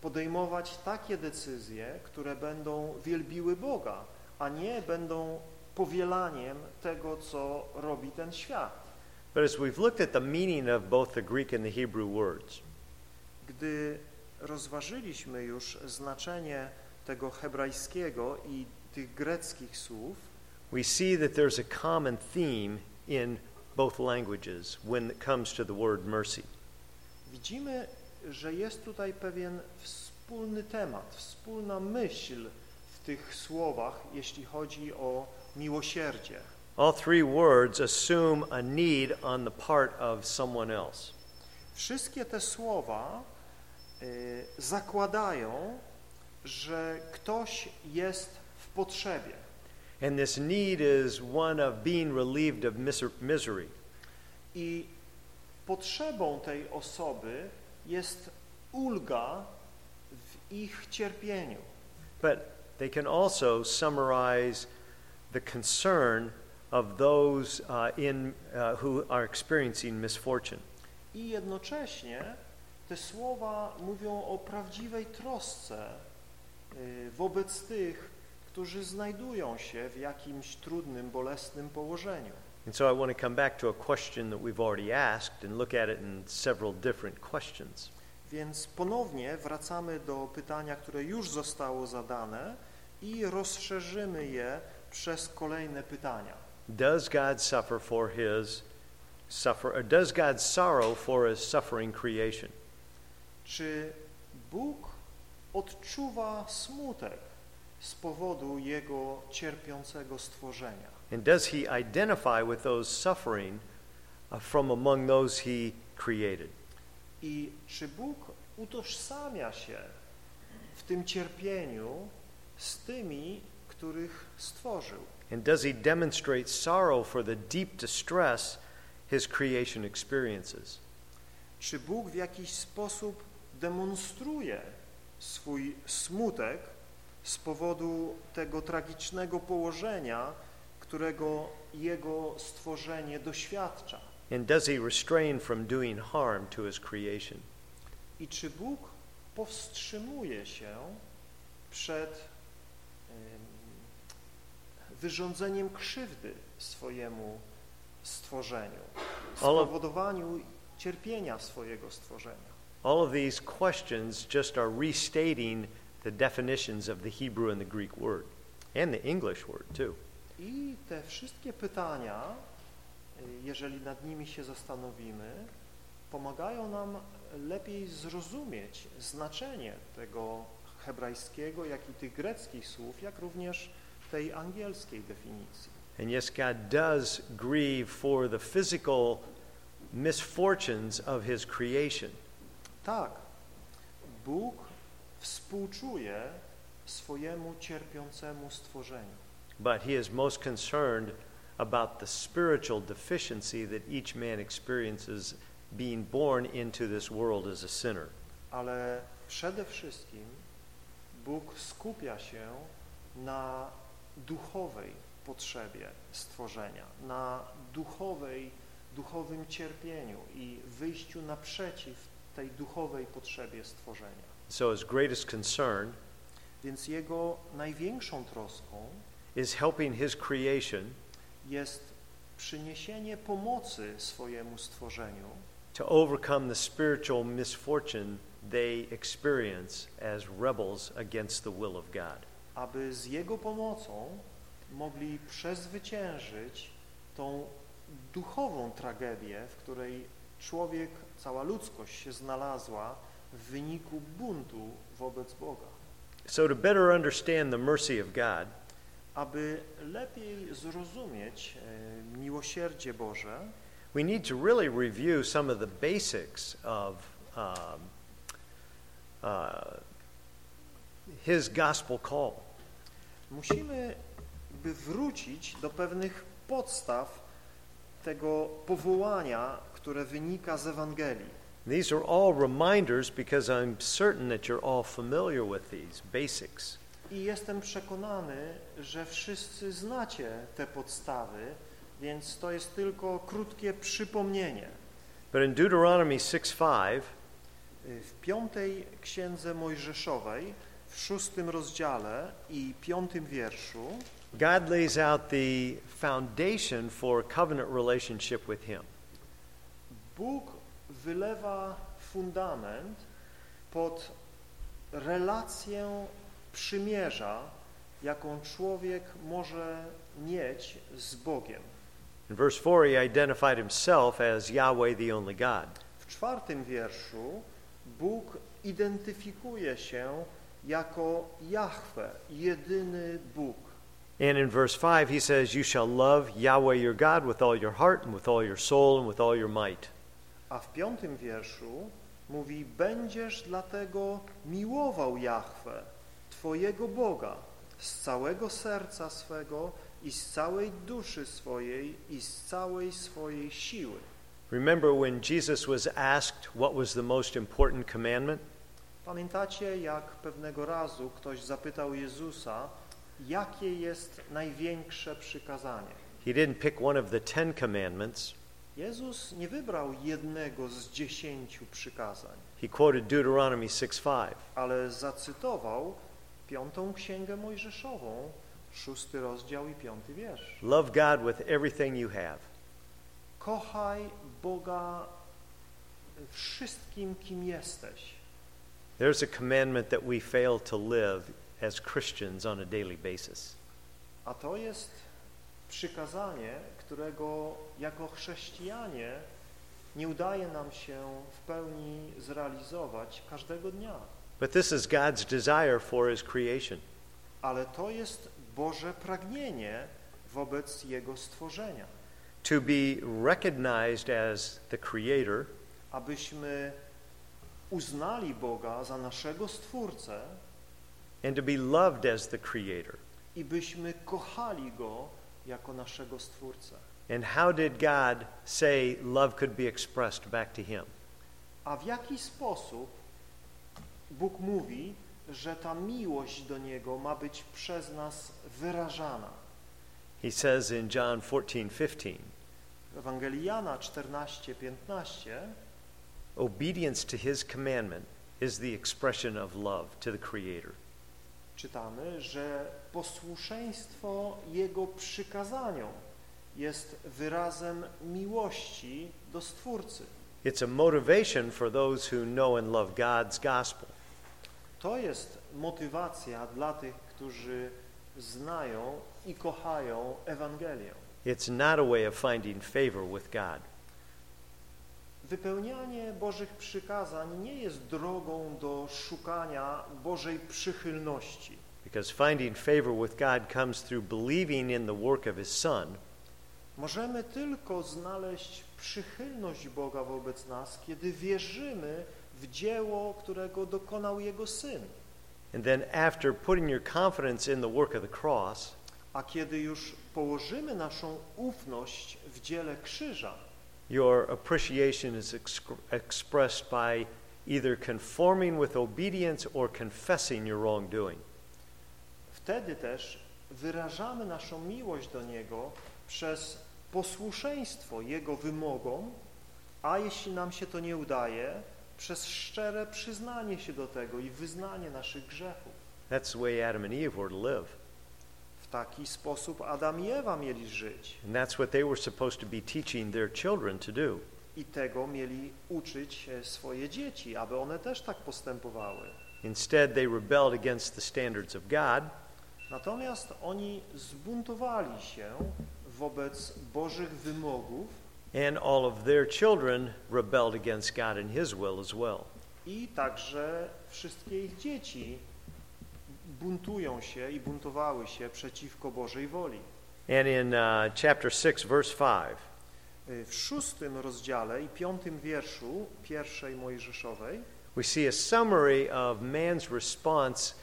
podejmować takie decyzje, które będą wielbiły Boga, a nie będą powielaniem tego, co robi ten świat.
But as we've looked at the meaning of both the Greek and the Hebrew words,
Gdy rozważyliśmy już znaczenie tego hebrajskiego i tych greckich słów,
we see that there's a common theme in both languages when it comes to the word mercy.
widzimy, że jest tutaj pewien wspólny temat, wspólna myśl w tych słowach, jeśli chodzi o miłosierdzie.
All three words assume a need on the part of someone else.
Wszystkie te słowa y, zakładają, że ktoś jest w potrzebie.
And this need is one of being relieved of miser- misery.
I potrzebą tej osoby jest ulga w ich cierpieniu.
But they can also summarize the concern of those uh, in, uh, who are experiencing misfortune.
I jednocześnie te słowa mówią o prawdziwej trosce y, wobec tych, którzy znajdują się w jakimś trudnym, bolesnym położeniu.
And so I want to come back to a question that we've already asked and look at it in several different questions.
Więc ponownie wracamy do pytania, które już zostało zadane i rozszerzymy je przez kolejne pytania.
Does God suffer for his suffer or does God sorrow for his suffering creation?
Czy Bóg odczuwa smutek z powodu Jego cierpiącego stworzenia?
And does he identify with those suffering uh, from among those he created?
I czy Bóg utożsamia się w tym cierpieniu z tymi, których stworzył?
And does he demonstrate sorrow for the deep distress his creation experiences?
Czy Bóg w jakiś sposób demonstruje swój smutek z powodu tego tragicznego położenia, którego Jego stworzenie doświadcza?
And does he restrain from doing harm to his creation?
I czy Bóg powstrzymuje się przed wyrządzeniem krzywdy swojemu stworzeniu, spowodowaniu cierpienia swojego stworzenia?
All of these questions just are restating the definitions of the Hebrew and the Greek word, and the English word too.
I te wszystkie pytania, jeżeli nad nimi się zastanowimy, pomagają nam lepiej zrozumieć znaczenie tego hebrajskiego, jak i tych greckich słów, jak również tej angielskiej definicji.
And yes, God does grieve for the physical misfortunes of his creation,
Tak, Bóg współczuje swojemu cierpiącemu stworzeniu,
but he is most concerned about the spiritual deficiency that each man experiences being born into this world as a sinner.
ale przede wszystkim Bóg skupia się na duchowej potrzebie stworzenia, na duchowej, duchowym cierpieniu i wyjściu naprzeciw tej duchowej potrzebie stworzenia.
So his greatest concern
Więc Jego największą troską
is helping his creation
jest przyniesienie pomocy swojemu stworzeniu,
to overcome the spiritual misfortune they experience as rebels against the will of God.
Aby z Jego pomocą mogli przezwyciężyć tą duchową tragedię, w której człowiek, cała ludzkość się znalazła w wyniku buntu wobec Boga.
So, to better understand the mercy of God,
Aby lepiej zrozumieć e, miłosierdzie Boże,
we need to really review some of the basics of um, uh, his gospel call.
Musimy by wrócić do pewnych podstaw tego powołania, które wynika z Ewangelii.
These are all reminders because I'm certain that you're all familiar with these basics.
I jestem przekonany, że wszyscy znacie te podstawy, więc to jest tylko krótkie przypomnienie.
But in Deuteronomy 6:5,
W piątej księdze Mojżeszowej, w szóstym rozdziale i piątym wierszu,
God lays out the foundation for covenant relationship with him.
Bóg wylewa fundament pod relację przymierza, jaką człowiek może mieć z Bogiem.
In verse 4 he identified himself as Yahweh the only God.
W czwartym wierszu Bóg identyfikuje się jako Jahwe, jedyny Bóg.
And in verse 5 he says you shall love Yahweh your God with all your heart and with all your soul and with all your might.
A w piątym wierszu mówi, będziesz dlatego miłował Jahwe, Twojego Boga, z całego serca swego i z całej duszy swojej i z całej swojej siły.
Remember when Jesus was asked what was the most important commandment?
Pamiętacie, jak pewnego razu ktoś zapytał Jezusa, jakie jest największe przykazanie?
He didn't pick one of the 10 commandments.
Jezus nie wybrał jednego z dziesięciu przykazań,
He quoted Deuteronomy 6:5.
ale zacytował piątą księgę Mojżeszową, szósty rozdział i piąty wiersz.
Love God with everything you have.
Kochaj Boga wszystkim, kim jesteś.
There's a commandment that we fail to live as Christians on a daily basis.
A to jest przykazanie, którego jako chrześcijanie nie udaje nam się w pełni zrealizować każdego dnia.
But this is God's desire for his creation.
Ale to jest Boże pragnienie wobec Jego stworzenia,
To be recognized as the creator
abyśmy uznali Boga za naszego Stwórcę
and to be loved as the creator.
i byśmy kochali Go jako naszego Stwórcę.
And how did God say love could be expressed back to him?
A w jaki sposób Bóg mówi, że ta miłość do Niego ma być przez nas wyrażana?
He says in John 14:15,
W Ewangelii Jana 14:15
obedience to his commandment is the expression of love to the creator.
czytamy, że posłuszeństwo Jego przykazaniom jest wyrazem miłości do Stwórcy.
It's a motivation for those who know and love God's gospel.
To jest motywacja dla tych, którzy znają i kochają Ewangelię.
It's not a way of finding favor with God.
Wypełnianie Bożych przykazań nie jest drogą do szukania Bożej przychylności,
Because finding favor with God comes through believing in the work of His Son
Możemy tylko znaleźć przychylność Boga wobec nas, kiedy wierzymy w dzieło, którego dokonał Jego Syn.
and then after putting your confidence in the work of the cross,
A kiedy już położymy naszą ufność w dziele krzyża,
your appreciation is excre- expressed by either conforming with obedience or confessing your wrongdoing.
wtedy też wyrażamy naszą miłość do Niego przez posłuszeństwo Jego wymogom, a jeśli nam się to nie udaje, przez szczere przyznanie się do tego i wyznanie naszych grzechów.
That's the way Adam and Eve were to live.
Taki sposób Adam i Ewa mieli żyć
And that's what they were supposed to be teaching their children to do.
i tego mieli uczyć swoje dzieci, aby one też tak postępowały.
Instead, they rebelled against the standards of God
Natomiast oni zbuntowali się wobec Bożych wymogów
and all of their children rebelled against God and His will as well.
i także wszystkie ich dzieci buntują się i buntowały się przeciwko Bożej woli.
And in uh, chapter 6, verse 5,
Y, W szóstym rozdziale i piątym wierszu pierwszej Mojżeszowej
we see a summary of man's response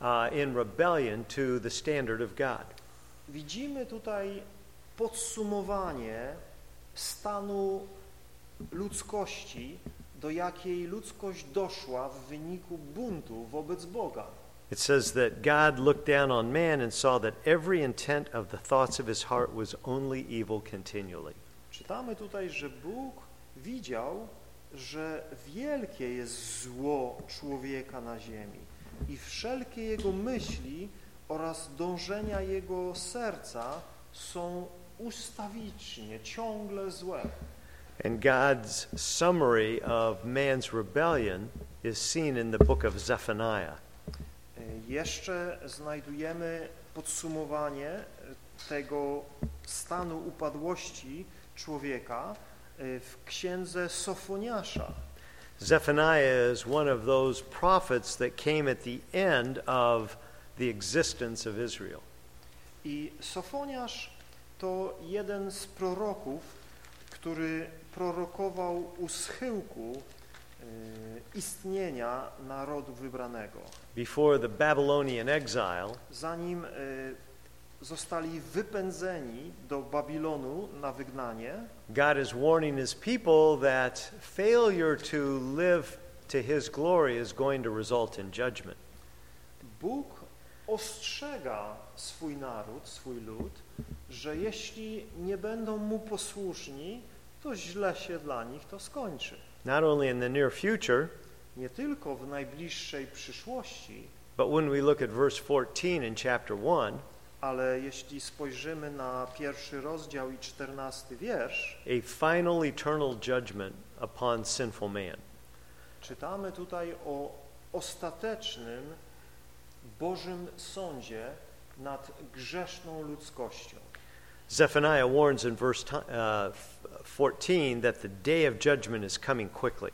uh, in rebellion to the standard of God.
widzimy tutaj podsumowanie stanu ludzkości, do jakiej ludzkość doszła w wyniku buntu wobec Boga.
It says that God looked down on man and saw that every intent of the thoughts of his heart was only evil continually.
Czytamy tutaj, że Bóg widział, że wielkie jest zło człowieka na ziemi i wszelkie jego myśli oraz dążenia jego serca są ustawicznie, ciągle złe.
And God's summary of man's rebellion is seen in the book of Zephaniah.
Jeszcze znajdujemy podsumowanie e, tego stanu upadłości człowieka e, w księdze Sofoniasza.
Zephaniah is one of those prophets that came at the end of the existence of Israel.
I Sofoniasz to jeden z proroków, który prorokował u schyłku istnienia narodu wybranego.
Before the Babylonian exile,
Zanim e, zostali wypędzeni do Babilonu na wygnanie,
God is warning his people that failure to live to his glory is going to result in judgment.
Bóg ostrzega swój naród, swój lud, że jeśli nie będą mu posłuszni, to źle się dla nich to skończy.
Not only in the near future,
Nie tylko w najbliższej przyszłości,
but when we look at verse 14 in chapter 1,
ale jeśli spojrzymy na pierwszy rozdział i czternasty wiersz,
a final eternal judgment upon sinful man.
czytamy tutaj o ostatecznym Bożym sądzie nad grzeszną ludzkością.
Zephaniah warns in verse uh, f- 14 that the day of judgment is coming quickly.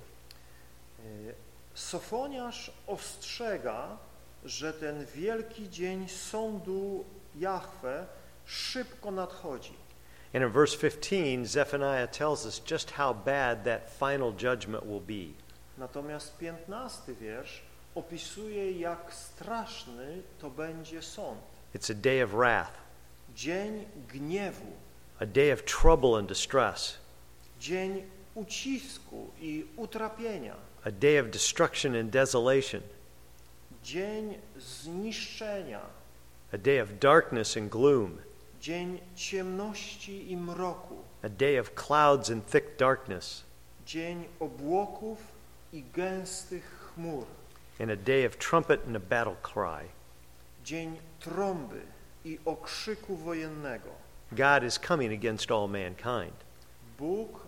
Y, Sofoniarz ostrzega, że ten wielki dzień sądu Jahwe szybko nadchodzi.
And in verse 15, Zephaniah tells us just how bad that final judgment will be.
Natomiast piętnasty wiersz opisuje, jak straszny to będzie sąd.
It's a day of wrath,
Dzień gniewu,
a day of trouble and distress,
dzień ucisku i utrapienia,
a day of destruction and desolation,
dzień zniszczenia,
a day of darkness and gloom,
dzień ciemności i mroku,
a day of clouds and thick darkness,
dzień obłoków i gęstych chmur,
and a day of trumpet and a battle cry.
dzień trąby i okrzyku wojennego.
God is coming against all mankind.
Bóg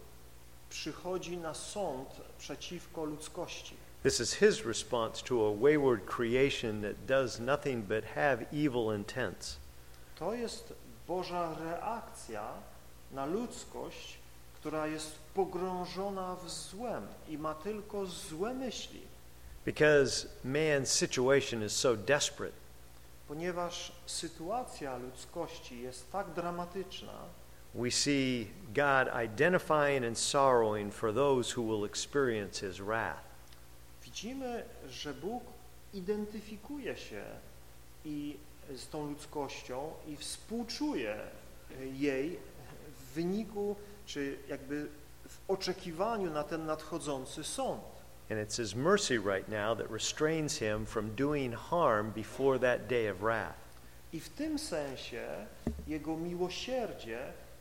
przychodzi na sąd przeciwko ludzkości.
This is his response to a wayward creation that does nothing but have evil intents.
To jest Boża reakcja na ludzkość, która jest pogrążona w złem i ma tylko złe myśli,
Because man's situation is so desperate,
ponieważ sytuacja ludzkości jest tak dramatyczna,
we see God identifying and sorrowing for those who will experience his wrath.
widzimy, że Bóg identyfikuje się i z tą ludzkością i współczuje jej w wyniku, czy jakby w oczekiwaniu na ten nadchodzący sąd.
And it's his mercy right now that restrains him from doing harm before that day of wrath.
I w tym sensie Jego miłosierdzie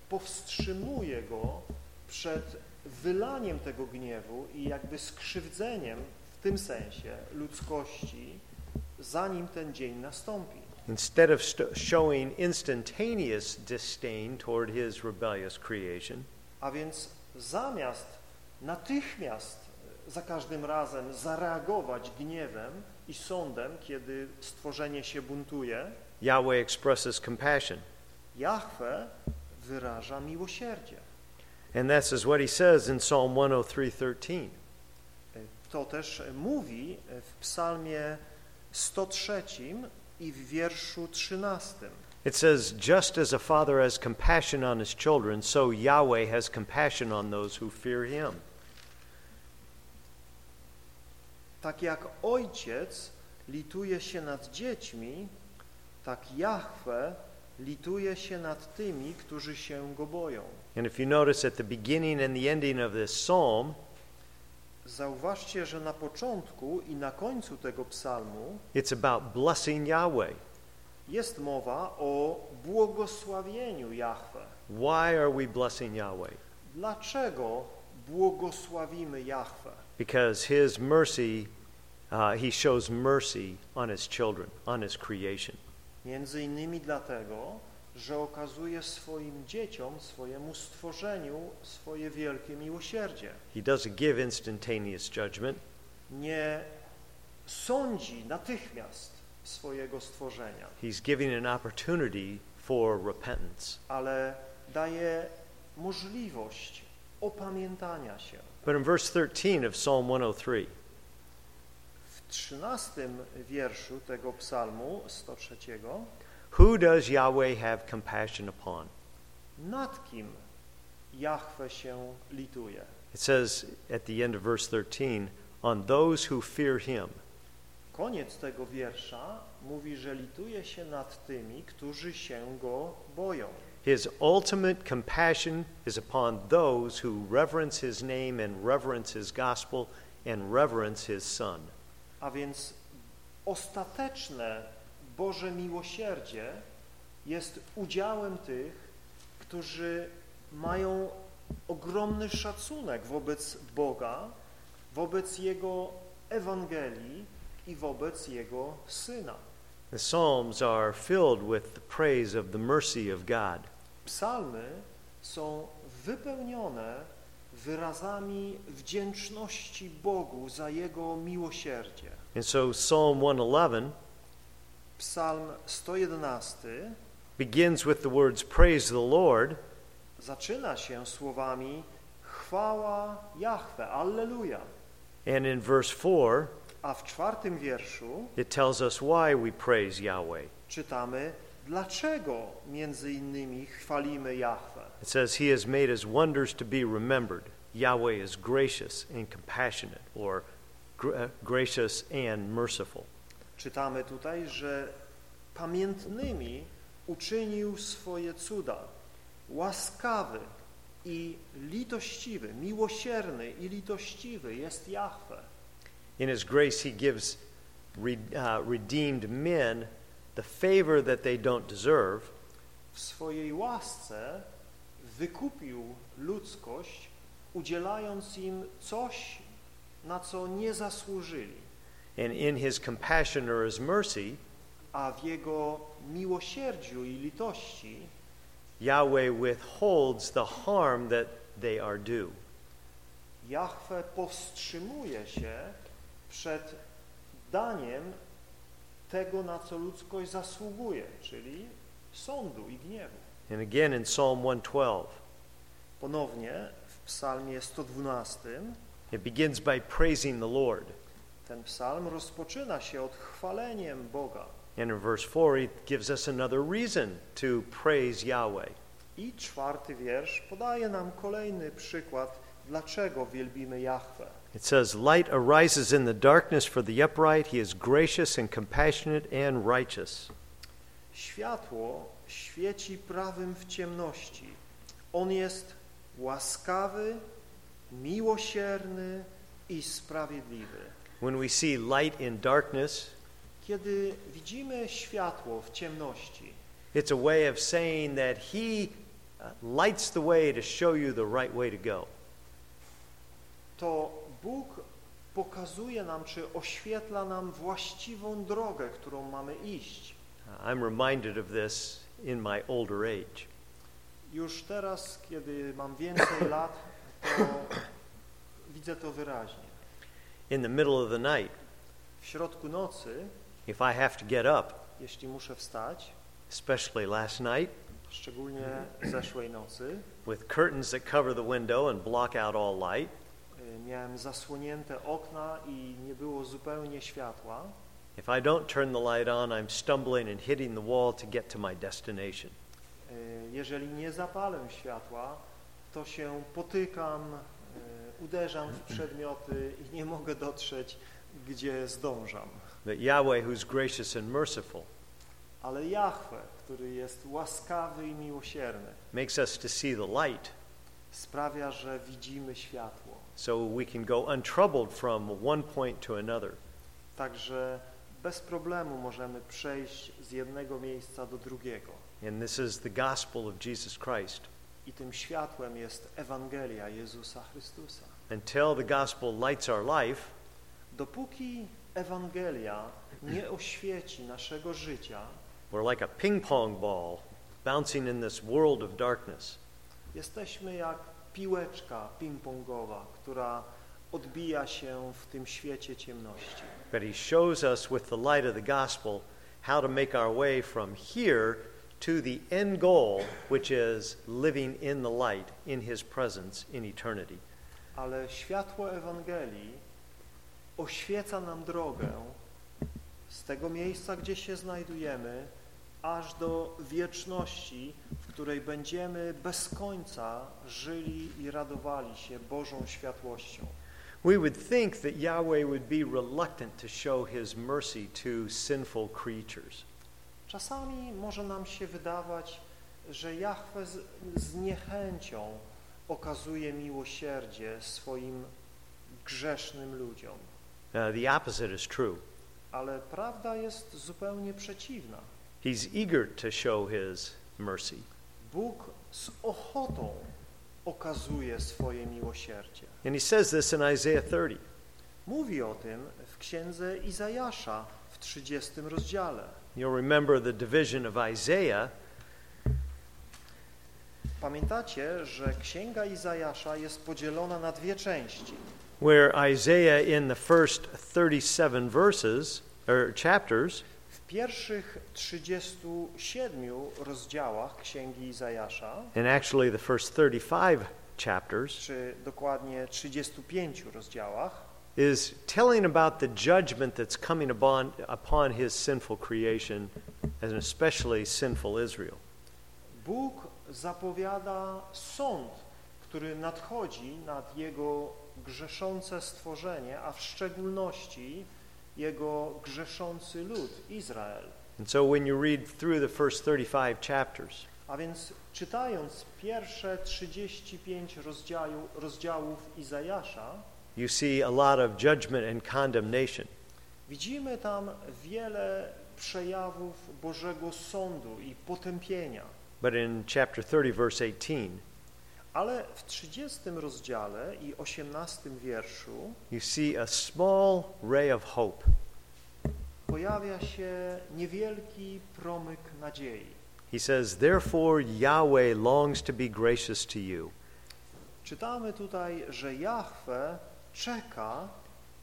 powstrzymuje Go przed wylaniem tego gniewu i jakby skrzywdzeniem w tym sensie ludzkości, zanim ten dzień nastąpi.
Instead of showing instantaneous disdain toward his rebellious creation,
A więc zamiast natychmiast za każdym razem zareagować gniewem i sądem, kiedy stworzenie się buntuje,
Yahweh expresses compassion.
Jahwe wyraża miłosierdzie.
And this is what he says in Psalm 103:13.
To też mówi w psalmie 103 i w wierszu 13.
It says, just as a father has compassion on his children, so Yahweh has compassion on those who fear him.
Tak jak ojciec lituje się nad dziećmi, tak Jahwe lituje się nad tymi, którzy się go boją.
And if you notice at the beginning and the ending of this psalm,
Zauważcie, że na początku i na końcu tego psalmu
it's about blessing Yahweh.
jest mowa o błogosławieniu Jahwe.
Why are we blessing Yahweh?
Dlaczego błogosławimy Jahwe?
Because his mercy, uh, he shows mercy on his children, on his creation.
Między innymi dlatego, że okazuje swoim dzieciom, swojemu stworzeniu swoje wielkie miłosierdzie.
He doesn't give instantaneous judgment.
Nie sądzi natychmiast swojego stworzenia,
He's giving an opportunity for repentance.
ale daje możliwość opamiętania się.
But in verse 13 of Psalm 103,
W trzynastym wierszu tego psalmu 103
who does Yahweh have compassion upon?
nad kim Jahwe się lituje?
It says at the end of verse 13, on those who fear him.
Koniec tego wiersza mówi, że lituje się nad tymi, którzy się go boją.
His ultimate compassion is upon those who reverence his name and reverence his gospel and reverence his son.
A więc ostateczne Boże miłosierdzie jest udziałem tych, którzy mają ogromny szacunek wobec Boga, wobec Jego Ewangelii i wobec Jego Syna.
The Psalms are filled with the praise of the mercy of God.
Psalmy są wypełnione wyrazami wdzięczności Bogu za Jego miłosierdzie.
And so Psalm 111
Psalm 111
begins with the words, Praise the Lord,
zaczyna się słowami chwała Jahwe, Alleluja.
and in verse 4,
A w czwartym wierszu
it tells us why we praise Yahweh.
czytamy, dlaczego między innymi chwalimy Jahwe.
It says, He has made His wonders to be remembered. Yahweh is gracious and compassionate, or gra- uh, gracious and merciful.
Czytamy tutaj, że pamiętnymi uczynił swoje cuda, łaskawy i litościwy, miłosierny i litościwy jest Jahwe.
In His grace, He gives re- uh, redeemed men the favor that they don't deserve,
W swojej łasce wykupił ludzkość, udzielając im coś, na co nie zasłużyli,
and in His compassion or His mercy,
a w Jego miłosierdziu i litości
Yahweh withholds the harm that they are due.
Jahwe powstrzymuje się przed daniem tego, na co ludzkość zasługuje, czyli sądu i gniewu.
And again in Psalm 112,
Ponownie w psalmie 112
it begins by praising the Lord.
ten psalm rozpoczyna się od chwaleniem Boga.
And in verse 4, it gives us another reason to praise Yahweh.
I czwarty wiersz podaje nam kolejny przykład, dlaczego wielbimy Jahwe.
It says, Light arises in the darkness for the upright. He is gracious and compassionate and righteous.
Światło świeci prawym w ciemności. On jest łaskawy, miłosierny i sprawiedliwy.
When we see light in darkness,
Kiedy widzimy światło w ciemności,
it's a way of saying that He uh, lights the way to show you the right way to go.
to Bóg pokazuje nam, czy oświetla nam właściwą drogę, którą mamy iść.
I'm reminded of this in my older age.
Już teraz, kiedy mam więcej lat, to widzę to wyraźnie.
In the middle of the night,
W środku nocy,
if I have to get up,
jeśli muszę wstać,
especially last night,
szczególnie zeszłej nocy,
with curtains that cover the window and block out all light,
miałem zasłonięte okna i nie było zupełnie światła
If I don't turn the light on, I'm stumbling and hitting the wall to get to my destination.
E, Jeżeli nie zapalę światła, to się potykam, e, uderzam w przedmioty i nie mogę dotrzeć, gdzie zdążam.
But Yahweh, who's gracious and merciful,
Ale Jahwe, który jest łaskawy i miłosierny,
makes us to see the light
sprawia, że widzimy światło.
So we can go untroubled from one point to another.
Także bez problemu możemy przejść z jednego miejsca do drugiego.
And this is the gospel of Jesus Christ.
I tym światłem jest Ewangelia Jezusa Chrystusa.
Until the gospel lights our life,
Dopóki Ewangelia nie oświeci naszego życia,
we're like a ping pong ball bouncing in this world of darkness.
jesteśmy jak piłeczka ping-pongowa, która odbija się w tym świecie ciemności.
But he shows us with the light of the gospel how to make our way from here to the end goal, which is living in the light in his presence in eternity.
Ale światło Ewangelii oświeca nam drogę z tego miejsca, gdzie się znajdujemy, aż do wieczności, w której będziemy bez końca żyli i radowali się Bożą światłością.
We would think that Yahweh would be reluctant to show his mercy to sinful creatures.
Czasami może nam się wydawać, że Jahwe z, z niechęcią okazuje miłosierdzie swoim grzesznym ludziom.
Uh, the opposite is true.
Ale prawda jest zupełnie przeciwna.
He's eager to show his mercy.
Bóg z ochotą okazuje swoje miłosierdzie.
And he says this in Isaiah 30.
Mówi o tym w księdze Izajasza w 30 rozdziale.
You'll remember the division of Isaiah
Pamiętacie, że księga Izajasza jest podzielona na dwie części.
where Isaiah in the first 37 verses or chapters
pierwszych 37 rozdziałach księgi Izajasza,
and actually the first 35 chapters
czy dokładnie 35 rozdziałach,
is telling about the judgment that's coming upon upon his sinful creation and especially sinful Israel.
Bóg zapowiada sąd, który nadchodzi nad jego grzeszące stworzenie, a w szczególności jego grzeszący lud, Izrael.
And so when you read through the first 35 chapters,
A więc czytając pierwsze 35 rozdziału, rozdziałów Izajasza,
you see a lot of judgment and condemnation.
widzimy tam wiele przejawów Bożego sądu i potępienia.
But in chapter 30 verse 18,
Ale w 30 rozdziale i 18 wierszu
you see a small ray of hope.
pojawia się niewielki promyk nadziei.
He says, Therefore Yahweh longs to be gracious to you.
Czytamy tutaj, że Jahwe czeka,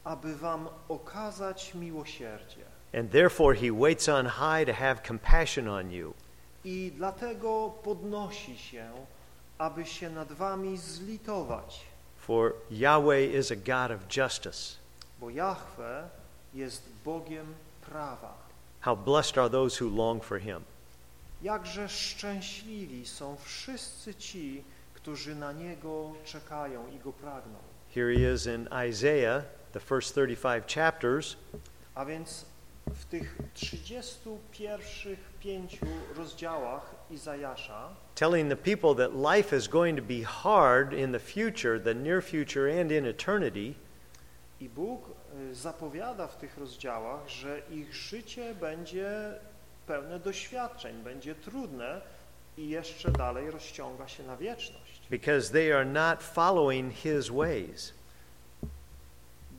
aby wam okazać miłosierdzie.
And therefore he waits on high to have compassion on you.
I dlatego podnosi się, aby się nad wami zlitować,
For Yahweh is a God of justice.
bo Jahwe jest Bogiem prawa.
How blessed are those who long for him.
Jakże szczęśliwi są wszyscy ci, którzy na Niego czekają i Go pragną.
Here he is in Isaiah, the first 35 chapters,
A więc w tych 31 pięciu rozdziałach Izajasza
telling the people that life is going to be hard in the future, the near future, and in eternity.
i Bóg y, zapowiada w tych rozdziałach, że ich życie będzie pełne doświadczeń, będzie trudne i jeszcze dalej rozciąga się na wieczność.
because they are not following his ways.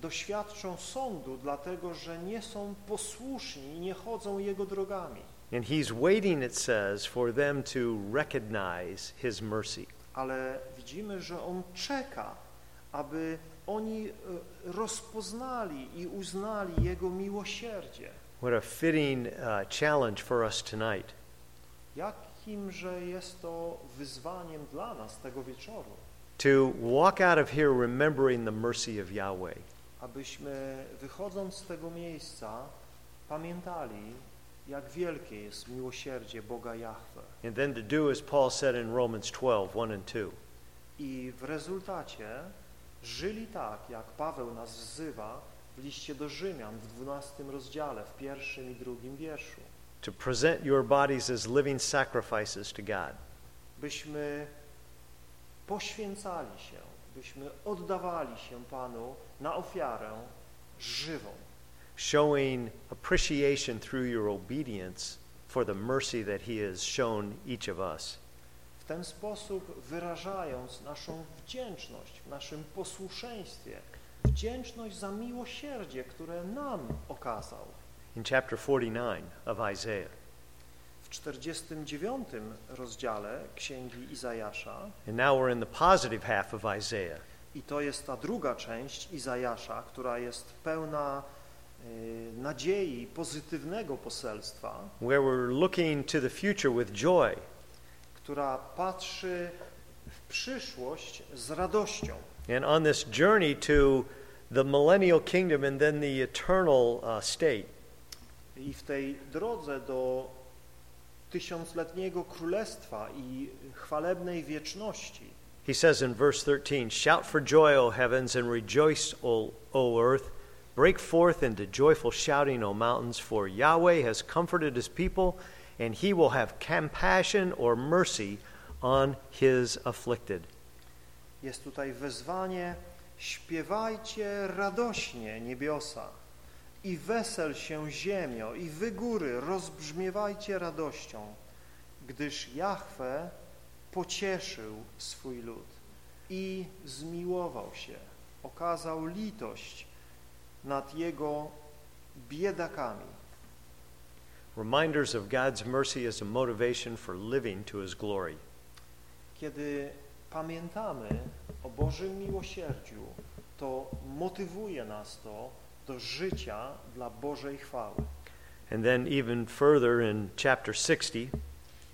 Doświadczą sądu, dlatego że nie są posłuszni i nie chodzą Jego drogami.
And he's waiting, it says, for them to recognize his mercy.
Ale widzimy, że On czeka, aby oni y, rozpoznali i uznali Jego miłosierdzie.
What a fitting uh, challenge for us tonight.
Jakimże jest to wyzwaniem dla nas tego wieczoru,
To walk out of here remembering the mercy of Yahweh.
abyśmy wychodząc z tego miejsca pamiętali, jak wielkie jest miłosierdzie Boga Jahwe.
And then to do as Paul said in Romans 12, 1 and 2.
I w rezultacie żyli tak, jak Paweł nas wzywa w liście do Rzymian w 12 rozdziale, w pierwszym i drugim wierszu.
To present your bodies as living sacrifices to God.
Byśmy poświęcali się, byśmy oddawali się Panu na ofiarę żywą,
showing appreciation through your obedience for the mercy that He has shown each of us.
w ten sposób wyrażając naszą wdzięczność w naszym posłuszeństwie, wdzięczność za miłosierdzie, które nam okazał.
In chapter 49 of Isaiah.
W 49 rozdziale Księgi Izajasza
And now we're in the positive half of Isaiah.
i to jest ta druga część Izajasza, która jest pełna nadziei, pozytywnego poselstwa,
where we're looking to the future with joy.
która patrzy w przyszłość z radością.
And on this journey to the millennial kingdom and then the eternal uh, state.
I w tej drodze do tysiącletniego królestwa i chwalebnej wieczności
He says in verse 13, Shout for joy, O heavens, and rejoice, O, o earth. Break forth into joyful shouting, O mountains, for Yahweh has comforted his people, and he will have compassion or mercy on his afflicted.
jest tutaj wezwanie śpiewajcie radośnie niebiosa i wesel się ziemio i wy góry rozbrzmiewajcie radością, gdyż Jahwe pocieszył swój lud i zmiłował się, okazał litość nad jego biedakami.
Reminders of God's mercy as a motivation for living to his glory.
Kiedy pamiętamy o Bożym miłosierdziu, to motywuje nas to do życia dla Bożej chwały.
And then, even further in chapter 60,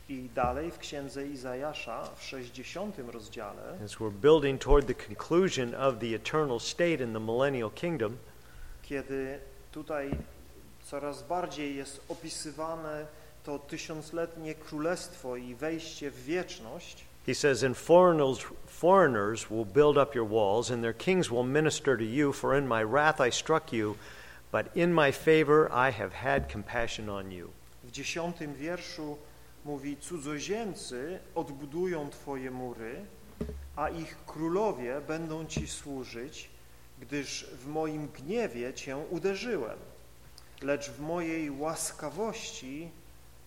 I dalej w księdze Izajasza w 60 rozdziale,
as we're building toward the conclusion of the eternal state in the millennial kingdom,
kiedy tutaj coraz bardziej jest opisywane to tysiącletnie królestwo i wejście w wieczność,
he says, And foreigners, foreigners will build up your walls, and their kings will minister to you, for in my wrath I struck you, but in my favor I have had compassion on you.
w dziesiątym wierszu mówi cudzoziemcy odbudują Twoje mury, a ich królowie będą Ci służyć, gdyż w moim gniewie Cię uderzyłem, lecz w mojej łaskawości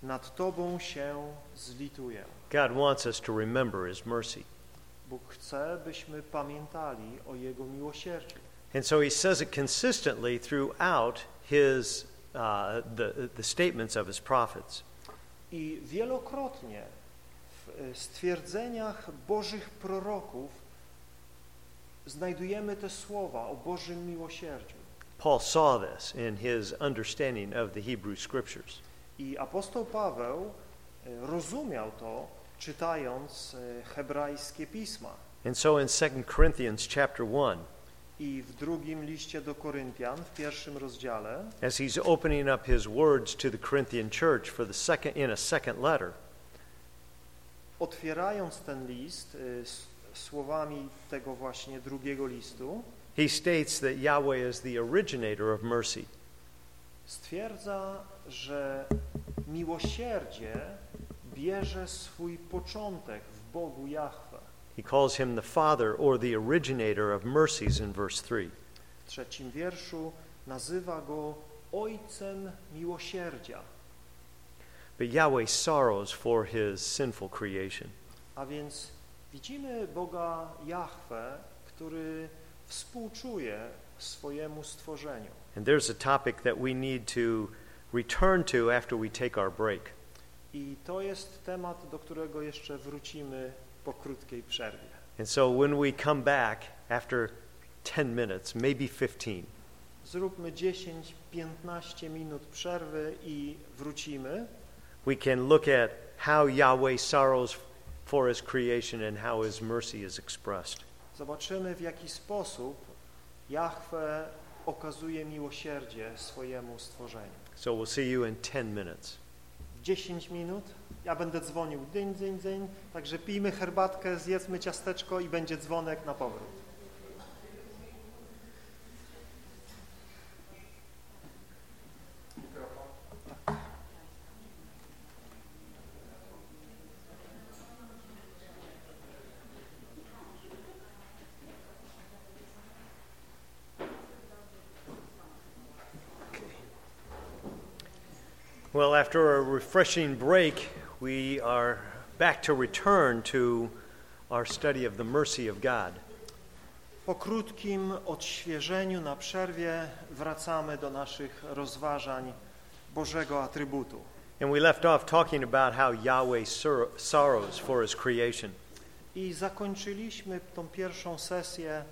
nad Tobą się zlituję.
God wants us to remember his mercy.
Bóg chce, byśmy pamiętali o Jego miłosierdziu.
And so he says it consistently throughout his, uh, the, the statements of his prophets.
I wielokrotnie w e, stwierdzeniach Bożych proroków znajdujemy te słowa o Bożym miłosierdziu.
Paul saw this in his understanding of the Hebrew scriptures.
I apostoł Paweł e, rozumiał to, czytając e, hebrajskie pisma.
And so in 2 Corinthians chapter 1,
I w drugim liście do Koryntian, w pierwszym rozdziale,
as he's opening up his words to the Corinthian church for the second in a second letter,
otwierając ten list e, słowami tego właśnie drugiego listu,
he states that Yahweh is the originator of mercy.
stwierdza, że miłosierdzie bierze swój początek w Bogu Jahwe.
He calls him the father or the originator of mercies in verse 3.
W trzecim wierszu nazywa go Ojcem Miłosierdzia,
But Yahweh sorrows for his sinful creation.
a więc widzimy Boga Jahwe, który współczuje swojemu stworzeniu.
And there's a topic that we need to return to after we take our break.
I to jest temat, do którego jeszcze wrócimy po krótkiej przerwie.
And so when we come back after 10 minutes, maybe 15,
Zróbmy 10-15 minut przerwy i wrócimy.
we can look at how Yahweh sorrows for his creation and how his mercy is expressed.
Zobaczymy, w jaki sposób Jahwe okazuje miłosierdzie swojemu stworzeniu.
So we'll see you in 10 minutes.
10 minut. Ja będę dzwonił dyń, dyń, dyń. Także pijmy herbatkę, zjedzmy ciasteczko i będzie dzwonek na powrót.
Well, after a refreshing break, we are back to return to our study of the mercy of God.
Po krótkim odświeżeniu na przerwie wracamy do naszych rozważań Bożego atrybutu.
And we left off talking about how Yahweh sor- sorrows for his creation.
I zakończyliśmy tą pierwszą sesję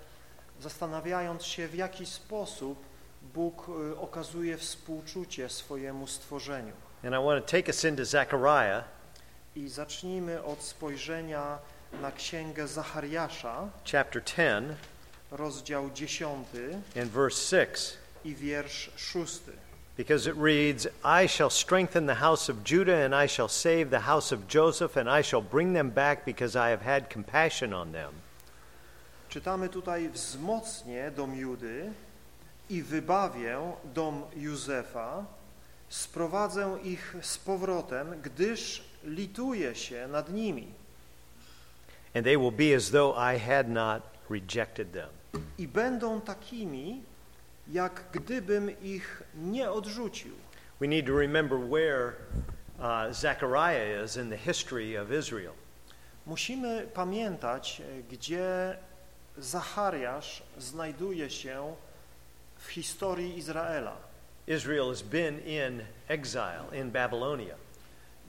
zastanawiając się, w jaki sposób Bóg y, okazuje współczucie swojemu stworzeniu.
And I want to take us into Zechariah
I zacznijmy od spojrzenia na księgę Zachariasza,
chapter 10
rozdział 10
and verse 6.
i wiersz 6.
Because it reads, I shall strengthen the house of Judah, and I shall save the house of Joseph, and I shall bring them back because I have had compassion on them.
Czytamy tutaj wzmocnię dom Judy i wybawię dom Józefa, sprowadzę ich z powrotem, gdyż lituję się nad nimi
And they will be as though I had not rejected them.
i będą takimi, jak gdybym ich nie odrzucił.
We need to remember where uh, Zechariah is in the history of Israel.
Musimy pamiętać, gdzie Zachariasz znajduje się w historii Izraela.
Israel has been in exile in Babylonia.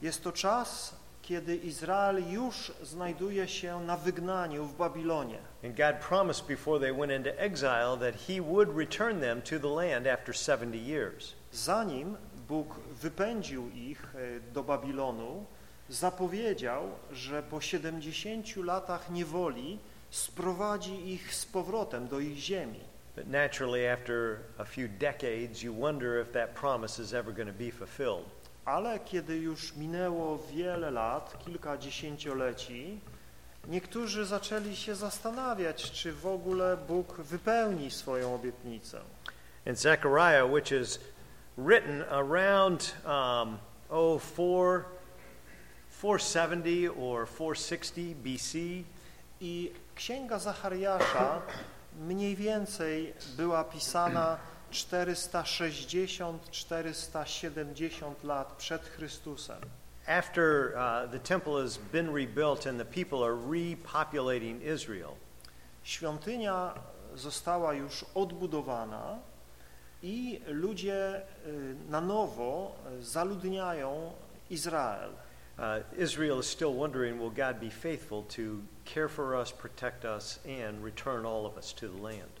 Jest to czas, kiedy Izrael już znajduje się na wygnaniu w Babilonie.
And God promised before they went into exile that He would return them to the land after 70 years.
Zanim Bóg wypędził ich e, do Babilonu, zapowiedział, że po 70 latach niewoli sprowadzi ich z powrotem do ich ziemi.
But naturally, after a few decades, you wonder if that promise is ever going to be fulfilled.
Ale kiedy już minęło wiele lat, kilka dziesięcioleci, niektórzy zaczęli się zastanawiać, czy w ogóle Bóg wypełni swoją obietnicę.
And Zechariah, which is written around um, oh, 4, 470 or 460 BC,
I księga Zachariasza mniej więcej była pisana 460-470 lat przed Chrystusem.
after uh, the temple has been rebuilt and the people are repopulating Israel,
Świątynia została już odbudowana i ludzie y, na nowo y, zaludniają Izrael.
Uh, Israel is still wondering will God be faithful to care for us, protect us, and return all of us to the land?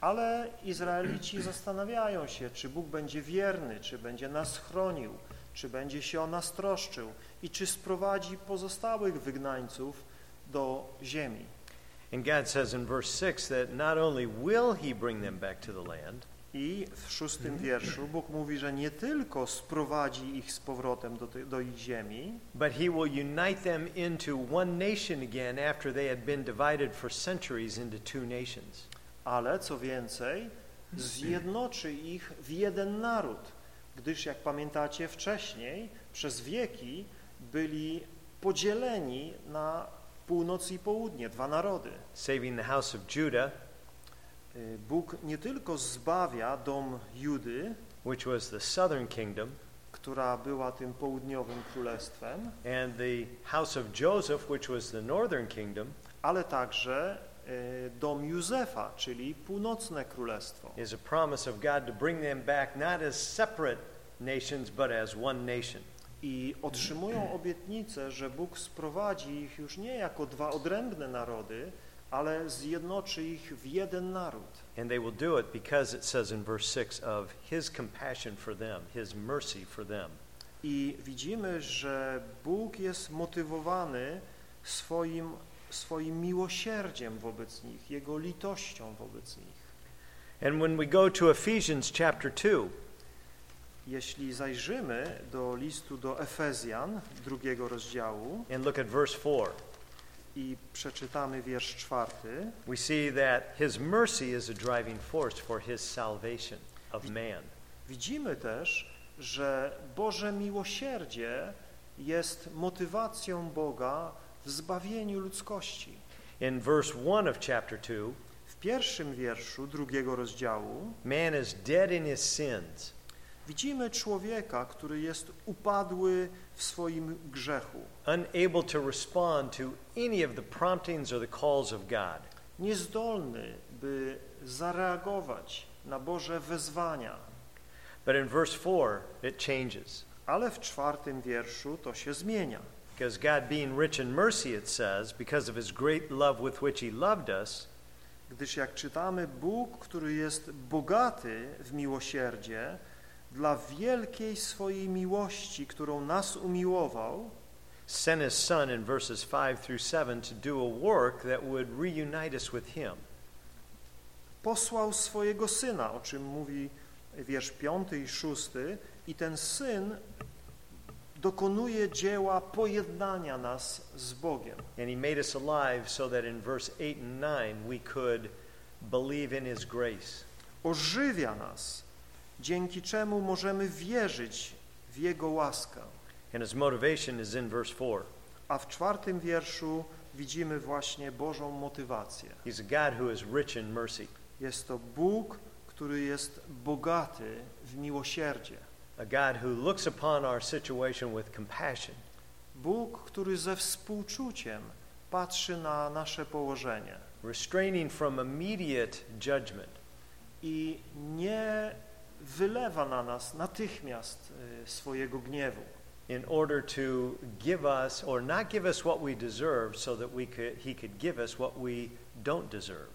Ale Izraelici zastanawiają się, czy Bóg będzie wierny, czy będzie nas chronił, czy będzie się o nas troszczył i czy sprowadzi pozostałych wygnańców do ziemi.
And God says in verse 6 that not only will He bring them back to the land,
I w szóstym wierszu Bóg mówi, że nie tylko sprowadzi ich z powrotem do, do ich ziemi,
but He will unite them into one nation again after they had been divided for centuries into two nations.
ale co więcej, zjednoczy ich w jeden naród, gdyż jak pamiętacie wcześniej, przez wieki byli podzieleni na północ i południe, dwa narody.
Saving the house of Judah,
Bóg nie tylko zbawia dom Judy,
which was the southern kingdom,
która była tym południowym królestwem,
and the house of Joseph, which was the northern kingdom,
ale także y, dom Józefa, czyli północne królestwo.
is a promise of God to bring them back not as separate nations, but as one nation.
I otrzymują obietnicę, że Bóg sprowadzi ich już nie jako dwa odrębne narody, ale zjednoczy ich w jeden naród.
And they will do it because it says in verse 6 of His compassion for them, His mercy for them.
I widzimy, że Bóg jest motywowany swoim, swoim miłosierdziem wobec nich, Jego litością wobec nich.
And when we go to Ephesians chapter 2,
Jeśli zajrzymy do listu do Efezjan, drugiego rozdziału
and look at verse 4,
i przeczytamy wiersz czwarty,
we see that his mercy is a driving force for his salvation of man.
widzimy też, że Boże miłosierdzie jest motywacją Boga w zbawieniu ludzkości.
In verse 1 of chapter 2,
W pierwszym wierszu drugiego rozdziału
man is dead in his sins,
widzimy człowieka, który jest upadły w swoim grzechu,
unable to respond to any of the promptings or the calls of God.
niezdolny, by zareagować na Boże wezwania.
But in verse 4, it changes.
Ale w czwartym wierszu to się zmienia.
Because God, being rich in mercy, it says, because of his great love with which he loved us,
Gdyż jak czytamy, Bóg, który jest bogaty w miłosierdzie, dla wielkiej swojej miłości, którą nas umiłował,
sent his Son in verses 5 through 7 to do a work that would reunite us with him.
posłał swojego Syna, o czym mówi wiersz piąty i szósty, i ten Syn dokonuje dzieła pojednania nas z Bogiem.
And he made us alive so that in verse 8 and 9 we could believe in his grace.
Ożywia nas, dzięki czemu możemy wierzyć w Jego łaskę.
And his motivation is in verse 4.
A w czwartym wierszu widzimy właśnie Bożą motywację.
He's a God who is rich in mercy,
Jest to Bóg, który jest bogaty w miłosierdzie.
a God who looks upon our situation with compassion,
Bóg, który ze współczuciem patrzy na nasze położenie
restraining from immediate judgment,
i nie wylewa na nas natychmiast y, swojego gniewu,
in order to give us or not give us what we deserve so that we could, he could give us what we don't deserve.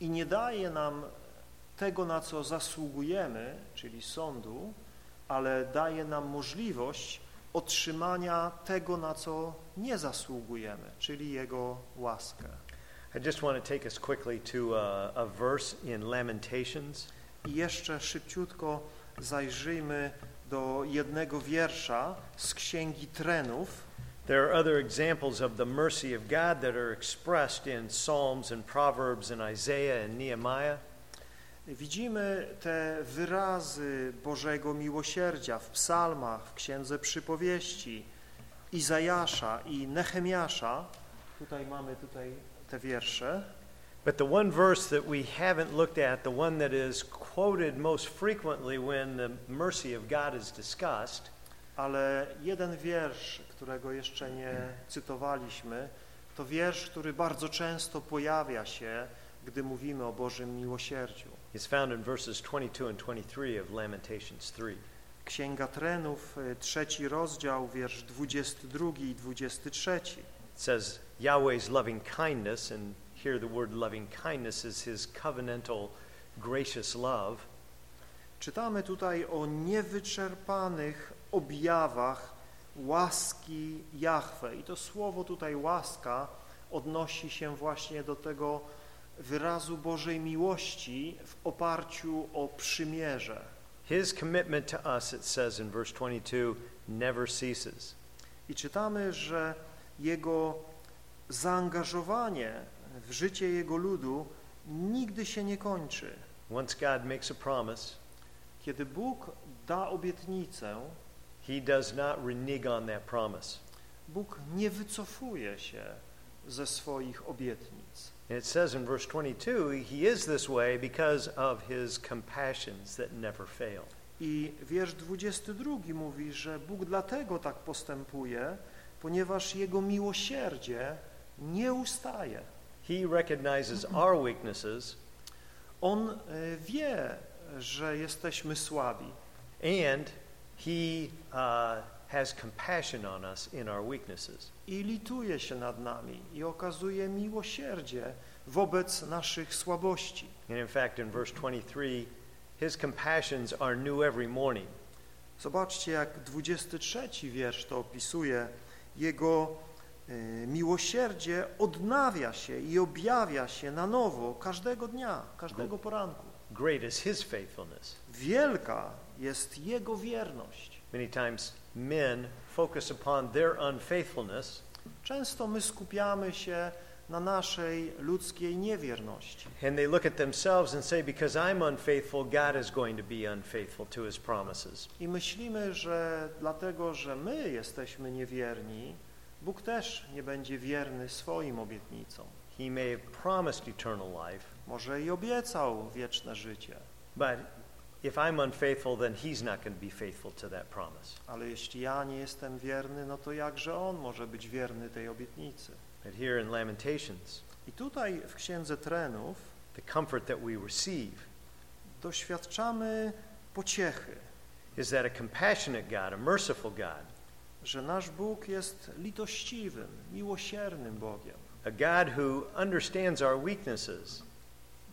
i nie daje nam tego, na co zasługujemy, czyli sądu, ale daje nam możliwość otrzymania tego, na co nie zasługujemy, czyli Jego łaskę.
I just want to take us quickly to a, a verse in Lamentations.
I jeszcze szybciutko zajrzyjmy do jednego wiersza z Księgi Trenów.
There are other examples of the mercy of God that are expressed in Psalms and Proverbs and Isaiah and Nehemiah.
Widzimy te wyrazy Bożego miłosierdzia w psalmach, w Księdze Przypowieści, Izajasza i Nehemiasza. Tutaj mamy tutaj te wiersze.
But the one verse that we haven't looked at, the one that is quoted most frequently when the mercy of God is discussed,
Ale jeden wiersz, którego jeszcze nie cytowaliśmy, to wiersz, który bardzo często pojawia się, gdy mówimy o Bożym miłosierdziu.
is found in verses 22 and 23 of Lamentations 3.
Księga Trenów, y, trzeci rozdział, wiersz 22 i 23.
It says, Yahweh's loving kindness, and here the word loving kindness is his covenantal, gracious love,
Czytamy tutaj o niewyczerpanych objawach łaski Jahwe. I to słowo tutaj łaska odnosi się właśnie do tego wyrazu Bożej miłości w oparciu o przymierze.
His commitment to us, it says in verse 22, never ceases.
I czytamy, że Jego zaangażowanie w życie Jego ludu nigdy się nie kończy.
Once God makes a promise,
Kiedy Bóg da obietnicę,
he does not renege on that promise.
Bóg nie wycofuje się ze swoich obietnic.
And it says in verse 22, he is this way because of his compassions that never fail.
I wiersz 22 mówi, że Bóg dlatego tak postępuje, ponieważ Jego miłosierdzie nie ustaje.
He recognizes our weaknesses
On e, wie, że jesteśmy słabi
and he uh, has compassion on us in our weaknesses.
i lituje się nad nami i okazuje miłosierdzie wobec naszych słabości.
And in fact, in verse 23, his compassions are new every morning.
Zobaczcie, jak 23 wiersz to opisuje. Jego miłosierdzie odnawia się i objawia się na nowo każdego dnia, każdego poranku.
Great is his faithfulness.
Wielka jest Jego wierność.
Many times men focus upon their unfaithfulness
Często my skupiamy się na naszej ludzkiej niewierności.
and they look at themselves and say, Because I'm unfaithful, God is going to be unfaithful to his promises.
I myślimy, że dlatego, że my jesteśmy niewierni, Bóg też nie będzie wierny swoim obietnicom.
He may have promised eternal life,
Może i obiecał wieczne życie,
but if I'm unfaithful, then he's not going to be faithful to that promise.
ale jeśli ja nie jestem wierny, no to jakże On może być wierny tej obietnicy?
But here in Lamentations,
I tutaj w Księdze Trenów
the comfort that we receive
doświadczamy pociechy,
is that a compassionate God, a merciful God,
że nasz Bóg jest litościwym, miłosiernym Bogiem.
a God who understands our weaknesses,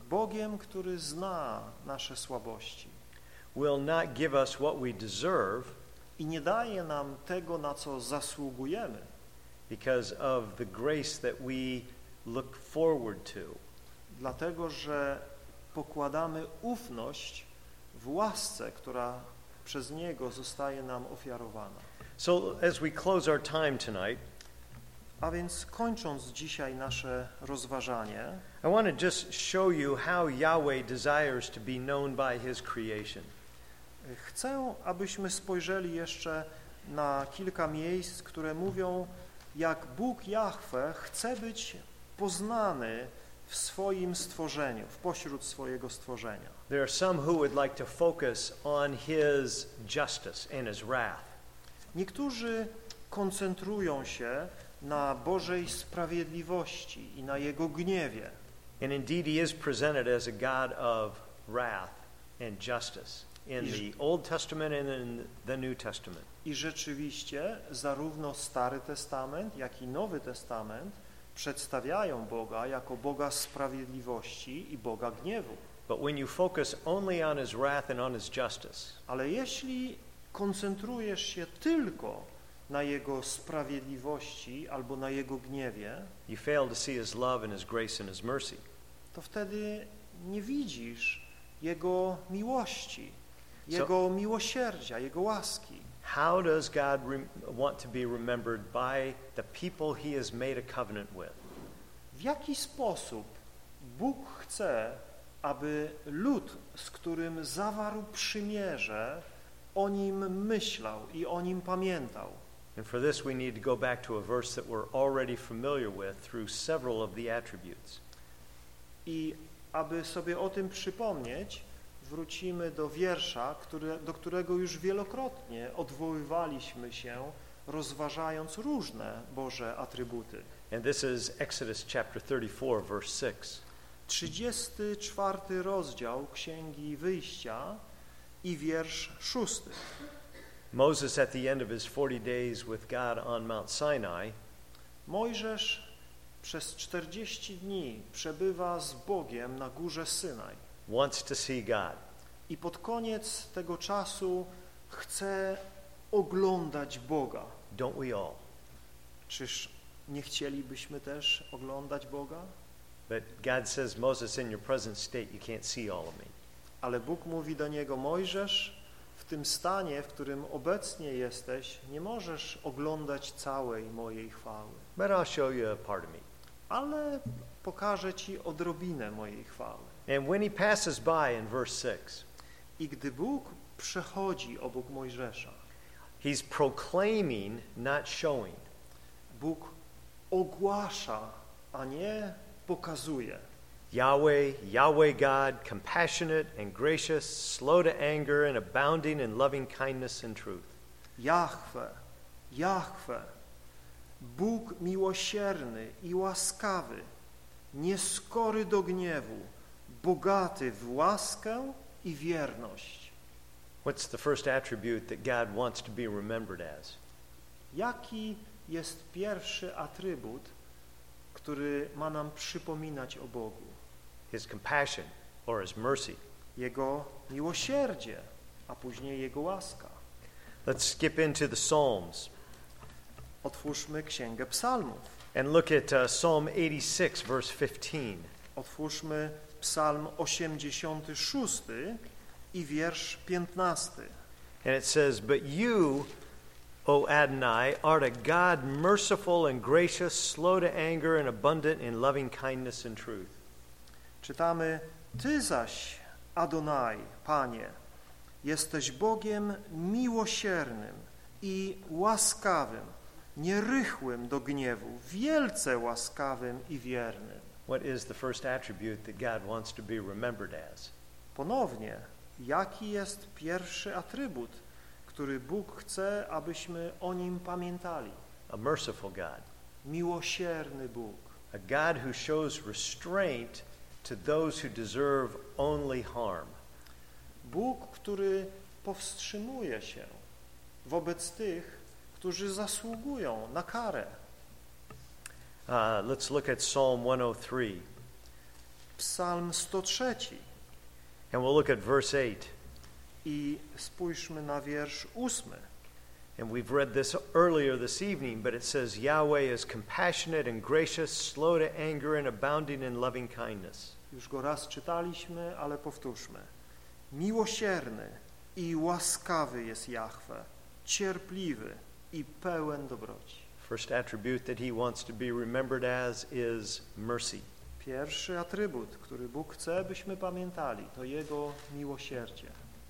Bogiem, który zna nasze słabości
will not give us what we deserve
i nie daje nam tego, na co zasługujemy,
because of the grace that we look forward to.
dlatego że pokładamy ufność w łasce, która przez Niego zostaje nam ofiarowana.
So as we close our time tonight,
A więc kończąc dzisiaj nasze rozważanie,
I want to just show you how Yahweh desires to be known by his creation.
chcę, abyśmy spojrzeli jeszcze na kilka miejsc, które mówią, jak Bóg Jahwe chce być poznany w swoim stworzeniu, w pośród swojego stworzenia.
There are some who would like to focus on his justice and his wrath.
Niektórzy koncentrują się na Bożej sprawiedliwości i na Jego gniewie.
And indeed, he is presented as a God of wrath and justice in the Old Testament and in the New Testament.
I rzeczywiście zarówno Stary Testament, jak i Nowy Testament przedstawiają Boga jako Boga sprawiedliwości i Boga gniewu.
But when you focus only on his wrath and on his justice,
Ale jeśli koncentrujesz się tylko na Jego sprawiedliwości albo na Jego gniewie,
you fail to see his love and his grace and his mercy.
to wtedy nie widzisz Jego miłości, Jego miłosierdzia, Jego łaski.
How does God want to be remembered by the people he has made a covenant with?
W jaki sposób Bóg chce, aby lud, z którym zawarł przymierze, o nim myślał i o nim pamiętał?
And for this, we need to go back to a verse that we're already familiar with through several of the attributes.
I aby sobie o tym przypomnieć, wrócimy do wiersza, który, do którego już wielokrotnie odwoływaliśmy się, rozważając różne Boże atrybuty.
And this is Exodus chapter 34, verse 6.
34 rozdział Księgi Wyjścia i wiersz 6.
Moses, at the end of his 40 days with God on Mount Sinai,
Mojżesz przez 40 dni przebywa z Bogiem na górze Synaj
wants to see God.
i pod koniec tego czasu chce oglądać Boga.
Don't we all?
Czyż nie chcielibyśmy też oglądać Boga?
But God says, Moses, in your present state, you can't see all of me.
Ale Bóg mówi do niego, Mojżesz, w tym stanie, w którym obecnie jesteś, nie możesz oglądać całej mojej chwały,
But I'll show you a part of me.
ale pokażę ci odrobinę mojej chwały.
And when he passes by in verse 6,
I gdy Bóg przechodzi obok Mojżesza,
he's proclaiming, not showing.
Bóg ogłasza, a nie pokazuje.
Yahweh, Yahweh God, compassionate and gracious, slow to anger and abounding in loving kindness and truth.
Jahwe, Jahwe, Bóg miłosierny i łaskawy, nieskory do gniewu, bogaty w łaskę i wierność.
What's the first attribute that God wants to be remembered as?
Jaki jest pierwszy atrybut, który ma nam przypominać o Bogu?
His compassion or his mercy.
Jego miłosierdzie, a później Jego łaska.
Let's skip into the Psalms
Otwórzmy Księgę Psalmów.
and look at uh, Psalm 86, verse 15.
Otwórzmy Psalm 86 i wiersz 15.
And it says, But you, O Adonai, art a God merciful and gracious, slow to anger, and abundant in loving kindness and truth.
Czytamy, Ty zaś, Adonai, Panie, jesteś Bogiem miłosiernym i łaskawym, nierychłym do gniewu, wielce łaskawym i wiernym.
What is the first attribute that God wants to be remembered as?
Ponownie, jaki jest pierwszy atrybut, który Bóg chce, abyśmy o nim pamiętali?
A merciful God,
Miłosierny Bóg,
a God who shows restraint to those who deserve only harm.
Bóg, który powstrzymuje się wobec tych, którzy zasługują na karę.
Uh, let's look at Psalm 103,
Psalm 103
and we'll look at verse 8.
i spójrzmy na wiersz 8.
And we've read this earlier this evening, but it says, Yahweh is compassionate and gracious, slow to anger, and abounding in loving kindness.
Już go raz czytaliśmy, ale powtórzmy. Miłosierny i łaskawy jest Jahwe, cierpliwy i pełen dobroci.
First attribute that he wants to be remembered as is mercy.
Pierwszy atrybut, który Bóg chce, byśmy pamiętali, to Jego miłosierdzie.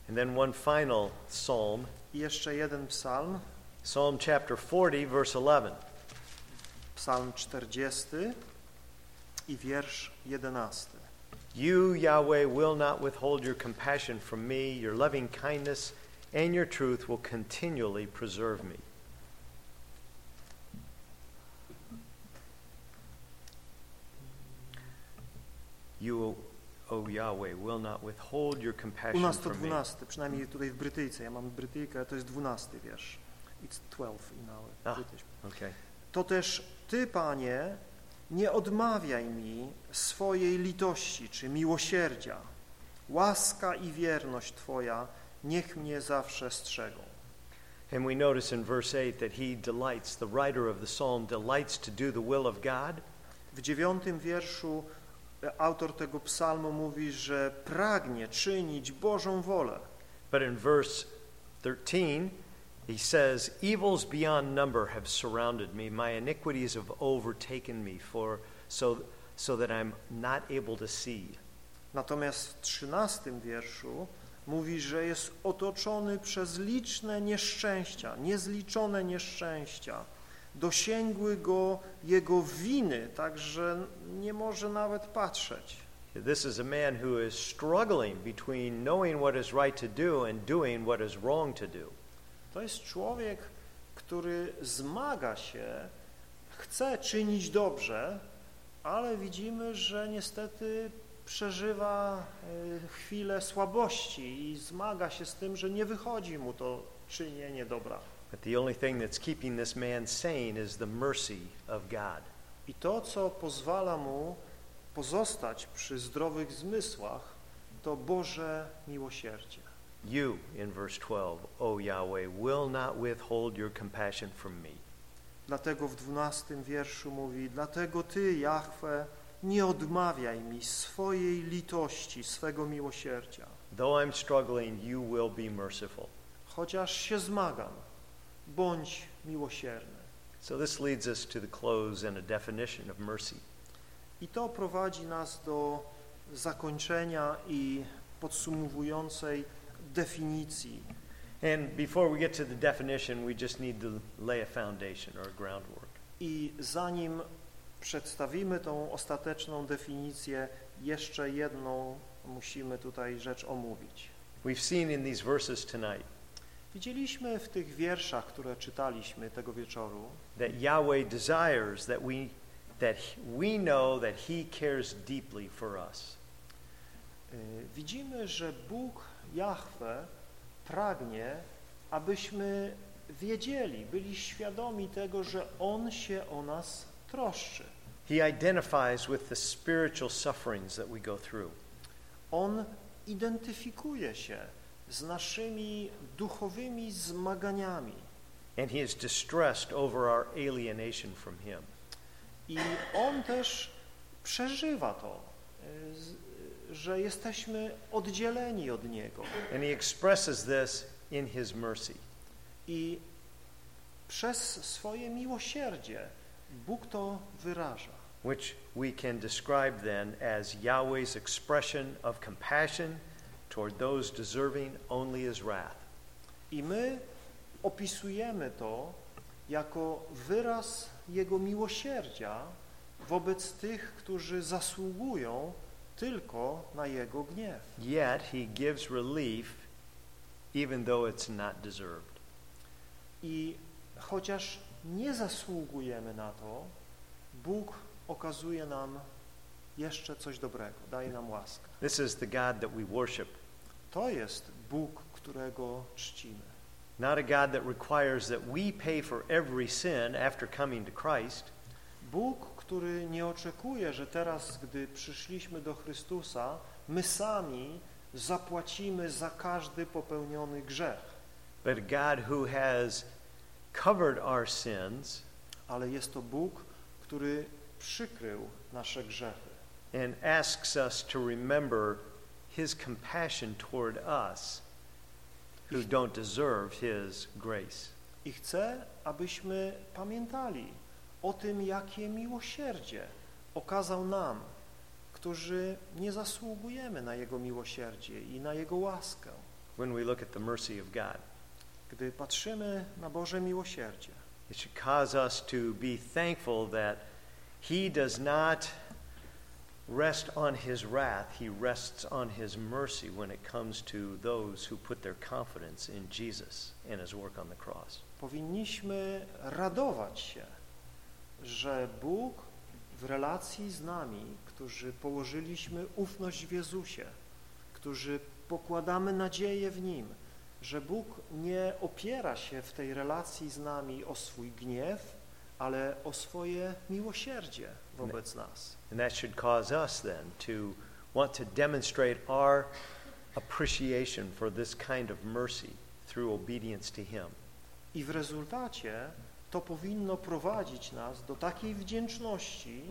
And then one final psalm,
I jeszcze jeden psalm,
Psalm chapter 40, verse 11.
psalm 40 i wiersz 11.
You, Yahweh, will not withhold your compassion from me. Your loving kindness and your truth will continually preserve me. You, O Yahweh, will not withhold your
U
compassion
nas to
from me.
12, przynajmniej tutaj w Brytyjce. Ja mam Brytyjkę, to jest 12 wiersz. It's 12 in our
Ah.
British.
Okay.
To też Ty, Panie, nie odmawiaj mi swojej litości czy miłosierdzia. Łaska i wierność Twoja niech mnie zawsze strzegą.
And we notice in verse 8 that he delights, the writer of the psalm delights to do the will of God.
W dziewiątym wierszu e, autor tego psalmu mówi, że pragnie czynić Bożą wolę.
But in verse 13, he says, Evils beyond number have surrounded me. My iniquities have overtaken me, for so, so that I'm not able to see.
Natomiast w trzynastym wierszu mówi, że jest otoczony przez liczne nieszczęścia, niezliczone nieszczęścia. Dosięgły go jego winy, tak że nie może nawet patrzeć.
This is a man who is struggling between knowing what is right to do and doing what is wrong to do.
To jest człowiek, który zmaga się, chce czynić dobrze, ale widzimy, że niestety przeżywa e, chwilę słabości i zmaga się z tym, że nie wychodzi mu to czynienie dobra.
But the only thing that's keeping this man sane is the mercy of God.
I to, co pozwala mu pozostać przy zdrowych zmysłach, to Boże miłosierdzie.
You, in verse 12, O Yahweh, will not withhold your compassion from me.
Dlatego w dwunastym wierszu mówi, dlatego Ty, Jahwe, nie odmawiaj mi swojej litości, swego miłosierdzia.
Though I'm struggling, you will be merciful.
Chociaż się zmagam, bądź miłosierny.
So this leads us to the close and a definition of mercy.
I to prowadzi nas do zakończenia i podsumowującej definicji.
And before we get to the definition, we just need to lay a foundation or a groundwork.
I zanim przedstawimy tą ostateczną definicję, jeszcze jedną musimy tutaj rzecz omówić.
We've seen in these verses tonight
Widzieliśmy w tych wierszach, które czytaliśmy tego wieczoru,
that Yahweh desires that we that we know that he cares deeply for us.
Y, widzimy, że Bóg, Jahwe, pragnie, abyśmy wiedzieli, byli świadomi tego, że On się o nas troszczy.
He identifies with the spiritual sufferings that we go through.
On identyfikuje się z naszymi duchowymi zmaganiami
And he is distressed over our alienation from him.
i On też przeżywa to, y, że jesteśmy oddzieleni od Niego.
And he expresses this in his mercy.
I przez swoje miłosierdzie Bóg to wyraża.
which we can describe then as Yahweh's expression of compassion toward those deserving only his wrath.
I my opisujemy to jako wyraz Jego miłosierdzia wobec tych, którzy zasługują tylko na Jego gniew.
Yet he gives relief even though it's not deserved.
I chociaż nie zasługujemy na to, Bóg okazuje nam jeszcze coś dobrego, daje nam łaskę.
This is the God that we worship,
To jest Bóg, którego czcimy.
not a God that requires that we pay for every sin after coming to Christ,
Bóg, który nie oczekuje, że teraz, gdy przyszliśmy do Chrystusa, my sami zapłacimy za każdy popełniony grzech,
but God who has covered our sins
ale jest to Bóg, który przykrył nasze grzechy
and asks us to remember his compassion toward us who don't deserve his grace.
i chce, abyśmy pamiętali o tym, jakie miłosierdzie okazał nam, którzy nie zasługujemy na Jego miłosierdzie i na Jego łaskę.
when we look at the mercy of God.
Gdy patrzymy na Boże miłosierdzie,
It should cause us to be thankful that He does not rest on His wrath, He rests on His mercy when it comes to those who put their confidence in Jesus and His work on the cross.
powinniśmy radować się, że Bóg w relacji z nami, którzy położyliśmy ufność w Jezusie, którzy pokładamy nadzieję w Nim, że Bóg nie opiera się w tej relacji z nami o swój gniew, ale o swoje miłosierdzie wobec nas.
And that should cause us then to want to demonstrate our appreciation for this kind of mercy through obedience to Him.
I w rezultacie to powinno prowadzić nas do takiej wdzięczności,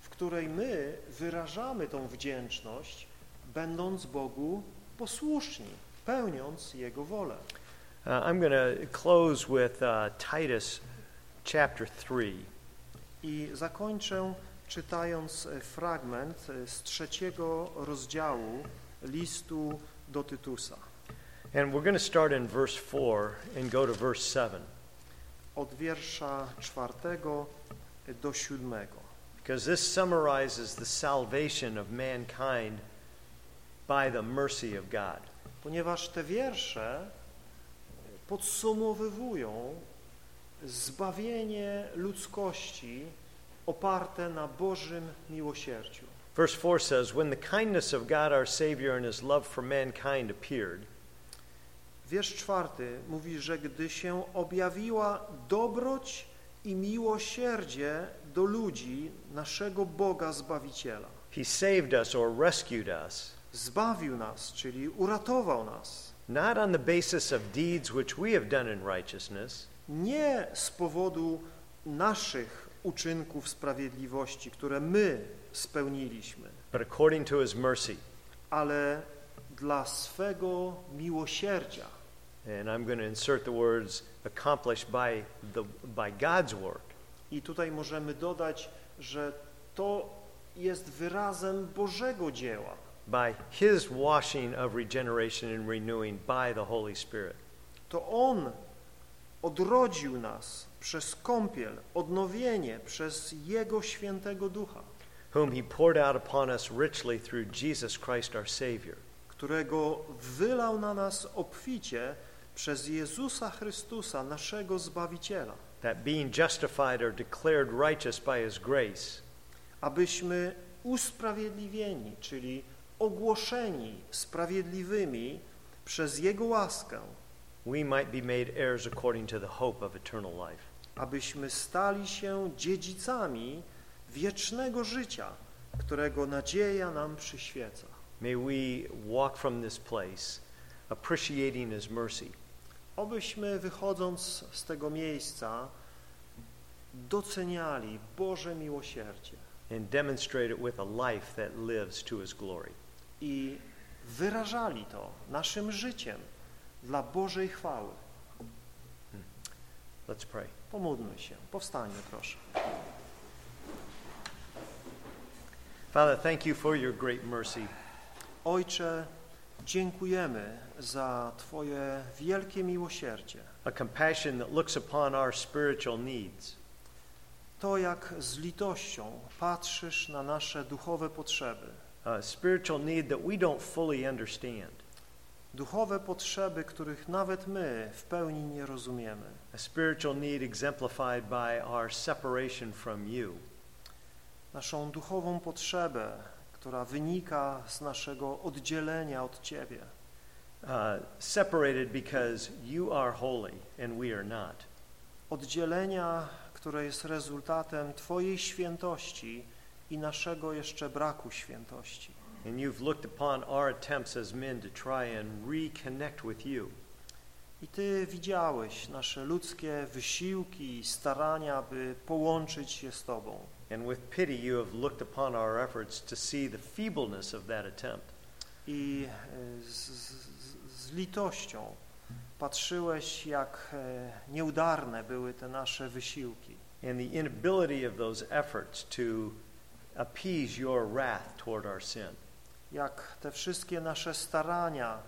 w której my wyrażamy tą wdzięczność, będąc Bogu posłuszni, pełniąc Jego wolę.
Uh, I'm going to close with uh, Titus chapter 3.
I zakończę czytając e, fragment e, z trzeciego rozdziału listu do Tytusa.
And we're going to start in verse 4 and go to verse 7
Od wiersza czwartego do siódmego.
because this summarizes the salvation of mankind by the mercy of God.
Ponieważ te wiersze podsumowywują zbawienie ludzkości oparte na Bożym miłosierdziu.
Verse 4 says, When the kindness of God our Savior and his love for mankind appeared,
Wiersz czwarty mówi, że gdy się objawiła dobroć i miłosierdzie do ludzi, naszego Boga Zbawiciela.
he saved us or rescued us,
Zbawił nas, czyli uratował nas.
not on the basis of deeds which we have done in righteousness,
Nie z powodu naszych uczynków sprawiedliwości, które my spełniliśmy,
but according to his mercy.
ale dla swego miłosierdzia.
And I'm going to insert the words accomplished by, the, by God's work.
I tutaj możemy dodać, że to jest wyrazem Bożego dzieła,
by his washing of regeneration and renewing by the Holy Spirit.
to On odrodził nas przez kąpiel, odnowienie przez Jego świętego Ducha,
whom he poured out upon us richly through Jesus Christ our Savior,
którego wylał na nas obficie przez Jezusa Chrystusa, naszego Zbawiciela,
that being justified or declared righteous by his grace,
abyśmy usprawiedliwieni, czyli ogłoszeni sprawiedliwymi przez Jego łaskę,
we might be made heirs according to the hope of eternal life.
abyśmy stali się dziedzicami wiecznego życia, którego nadzieja nam przyświeca.
May we walk from this place appreciating his mercy,
Obyśmy wychodząc z tego miejsca doceniali Boże miłosierdzie
and demonstrate it with a life that lives to his glory.
i wyrażali to naszym życiem dla Bożej chwały.
Let's pray.
Pomódlmy się. Powstańmy proszę.
Father, thank you for your great mercy.
Ojcze, dziękujemy za Twoje wielkie miłosierdzie.
a compassion that looks upon our spiritual needs.
To, jak z litością patrzysz na nasze duchowe potrzeby.
A spiritual need that we don't fully understand.
Duchowe potrzeby, których nawet my w pełni nie rozumiemy.
A spiritual need exemplified by our separation from you.
Naszą duchową potrzebę, która wynika z naszego oddzielenia od Ciebie.
Uh, separated because you are holy and we are not.
Oddzielenia, które jest rezultatem Twojej świętości i naszego jeszcze braku świętości.
And you've looked upon our attempts as men to try and reconnect with you.
I Ty widziałeś nasze ludzkie wysiłki i starania, by połączyć się z Tobą.
And with pity, you have looked upon our efforts to see the feebleness of that attempt.
I e, z, z, z litością patrzyłeś, jak e, nieudarne były te nasze wysiłki.
and the inability of those efforts to appease your wrath toward our sin.
Jak te wszystkie nasze starania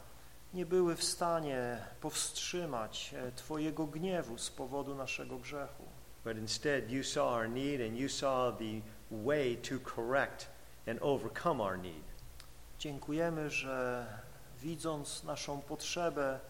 nie były w stanie powstrzymać e, Twojego gniewu z powodu naszego grzechu.
But instead, you saw our need and you saw the way to correct and overcome our need.
Dziękujemy, że widząc naszą potrzebę,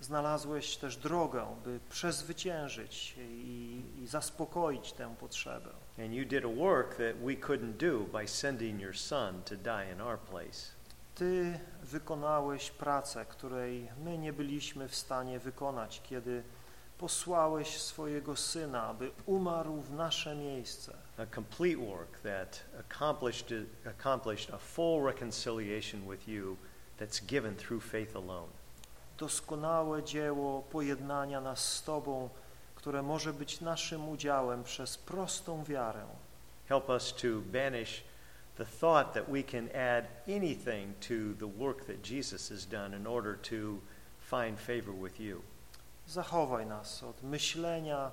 znalazłeś też drogę, by przezwyciężyć i, i zaspokoić tę potrzebę.
And you did a work that we couldn't do by sending your Son to die in our place.
Ty wykonałeś pracę, której my nie byliśmy w stanie wykonać, kiedy posłałeś swojego Syna, aby umarł w nasze miejsce.
A complete work that accomplished, accomplished a full reconciliation with you that's given through faith alone.
Doskonałe dzieło pojednania nas z Tobą, które może być naszym udziałem przez prostą wiarę.
Help us to banish the thought that we can add anything to the work that Jesus has done in order to find favor with you.
Zachowaj nas od myślenia,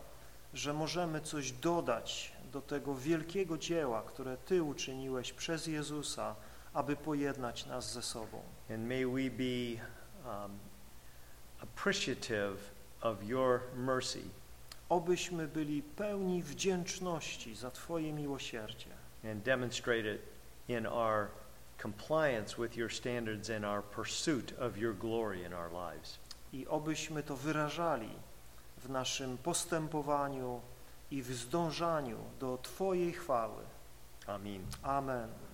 że możemy coś dodać do tego wielkiego dzieła, które Ty uczyniłeś przez Jezusa, aby pojednać nas ze sobą.
And may we be um, appreciative of your mercy
Obyśmy byli pełni wdzięczności za Twoje miłosierdzie
and demonstrate it in our compliance with your standards and our pursuit of your glory in our lives.
I obyśmy to wyrażali w naszym postępowaniu i w zdążaniu do Twojej chwały.
Amen.
Amen.